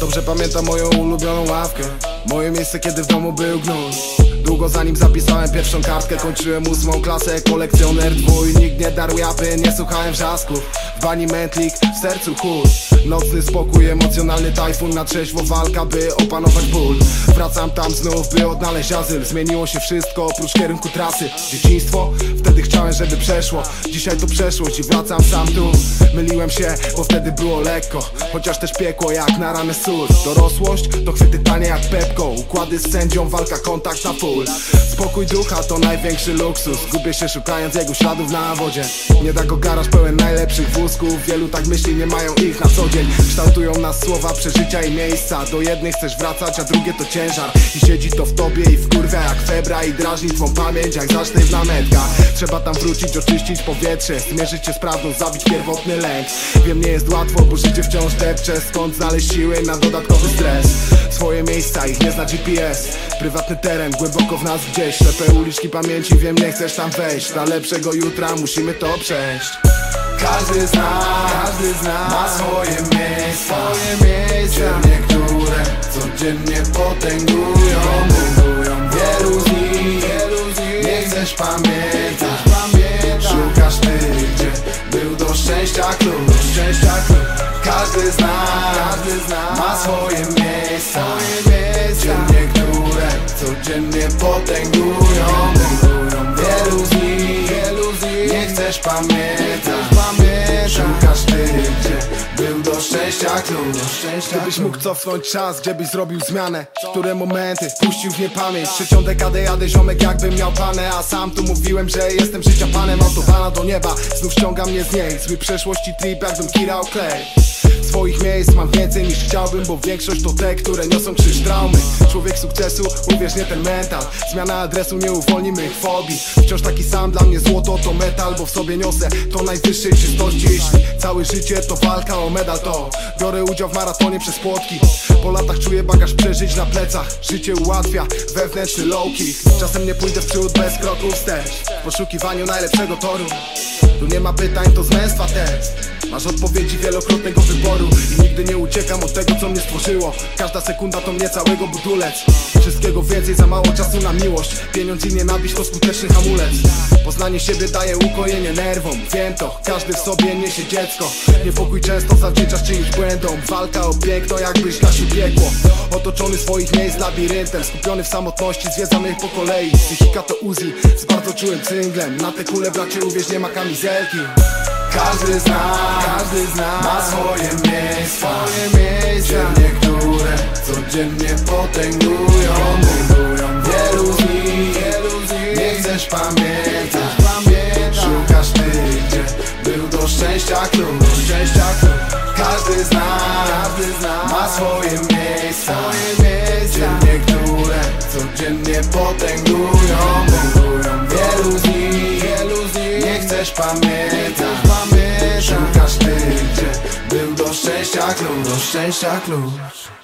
Dobrze pamiętam moją ulubioną ławkę. Moje miejsce kiedy w domu był gnój. Długo zanim zapisałem pierwszą kartkę Kończyłem ósmą klasę, kolekcjoner dwój. Nikt nie darł japy, nie słuchałem wrzasków. W bani mętlik, w sercu chuj Nocny spokój, emocjonalny tajfun Na trzeźwo walka, by opanować ból. Wracam tam znów, by odnaleźć azyl. Zmieniło się wszystko, oprócz kierunku trasy. Dzieciństwo? Wtedy chciałem, żeby przeszło. Dzisiaj to przeszłość i wracam sam tu. Myliłem się, bo wtedy było lekko. Chociaż też piekło jak na ranę sól. Dorosłość to chwyty tanie jak pepko Układy z sędzią, walka kontakt na full. Spokój ducha to największy luksus. Gubię się szukając jego śladów na wodzie. Nie da go garaż pełen najlepszych wózków. Wielu tak myśli, nie mają ich na co dzień. Kształtują nas słowa, przeżycia i miejsca. Do jednych chcesz wracać, a drugie to ciężar. I siedzi to w tobie i wkurwia jak febra I drażni twą pamięć jak zacznę w metka Trzeba tam wrócić, oczyścić powietrze Zmierzyć się z prawdą, zabić pierwotny lęk. Wiem, nie jest łatwo, bo życie wciąż depcze Skąd znaleźć siły na dodatkowy stres? Swoje miejsca, ich nie zna GPS Prywatny teren, głęboko w nas gdzieś. Ślepe uliczki pamięci, wiem, nie chcesz tam wejść. Dla lepszego jutra musimy to przejść Każdy z nas, każdy z nas ma swoje miejsca, swoje miejsca. Niektóre codziennie potęgują, potęgują Wielu z nich, wielu z nich. Nie chcesz pamiętać, Szukasz ty, gdzie był do szczęścia klucz, szczęścia klucz. Każdy z nas, każdy z nas ma swoje miejsca, swoje miejsca. Niektóre codziennie potęgują, chcesz pamiętać Szukasz ty, gdzie był do szczęścia klucz Gdybyś mógł cofnąć czas, gdzie byś zrobił zmianę? Które momenty puścił w niepamięć? Trzecią dekadę jadę ziomek jakbym miał panę. A sam tu mówiłem, że jestem życia panem. Autobana do nieba, znów ściąga mnie z niej Zły przeszłości trip jakbym kirał klej. Swoich miejsc mam więcej niż chciałbym Bo większość to te, które niosą krzyż traumy. Człowiek sukcesu, uwierz nie ten mental. Zmiana adresu nie uwolni mych fobii. Wciąż taki sam, dla mnie złoto to metal Bo w sobie niosę to najwyższej czystości. Jeśli całe życie to walka o medal To. Biorę udział w maratonie przez płotki. Po latach czuję bagaż przeżyć na plecach. Życie ułatwia wewnętrzny low-kick Czasem nie pójdę w przód bez kroków wstecz. W poszukiwaniu najlepszego toru. Tu nie ma pytań, to z męstwa test. Masz odpowiedzi wielokrotnego wyboru. I nigdy nie uciekam od tego, co mnie stworzyło. Każda sekunda to mnie całego budulec. Wszystkiego więcej, za mało czasu na miłość. Pieniądz i nienawiść to skuteczny hamulec. Poznanie siebie daje ukojenie nerwom. Wiem to, każdy w sobie niesie dziecko. Niepokój często zawdzięczasz czyimś błędom. Walka o piękno, jakbyś gasił piekło Otoczony swoich miejsc labiryntem Skupiony w samotności, zwiedzam ich po kolei. Psychika to Uzi z bardzo czułym cynglem. Na te kule bracie uwierz, nie ma kamizelki. Każdy z nas, każdy z nas ma swoje miejsca, swoje miejsca. Niektóre codziennie potęgują, potęgują. Wielu z nich, wielu z nich nie chcesz pamiętać, pamiętać. Szukasz ty, gdzie był do szczęścia klucz, do szczęścia klucz Każdy z nas, ma swoje miejsca, swoje miejsca. Niektóre codziennie potęgują, wielu z nich nie chcesz pamiętać. Szukasz ty, gdzie był do szczęścia klucz, do szczęścia klucz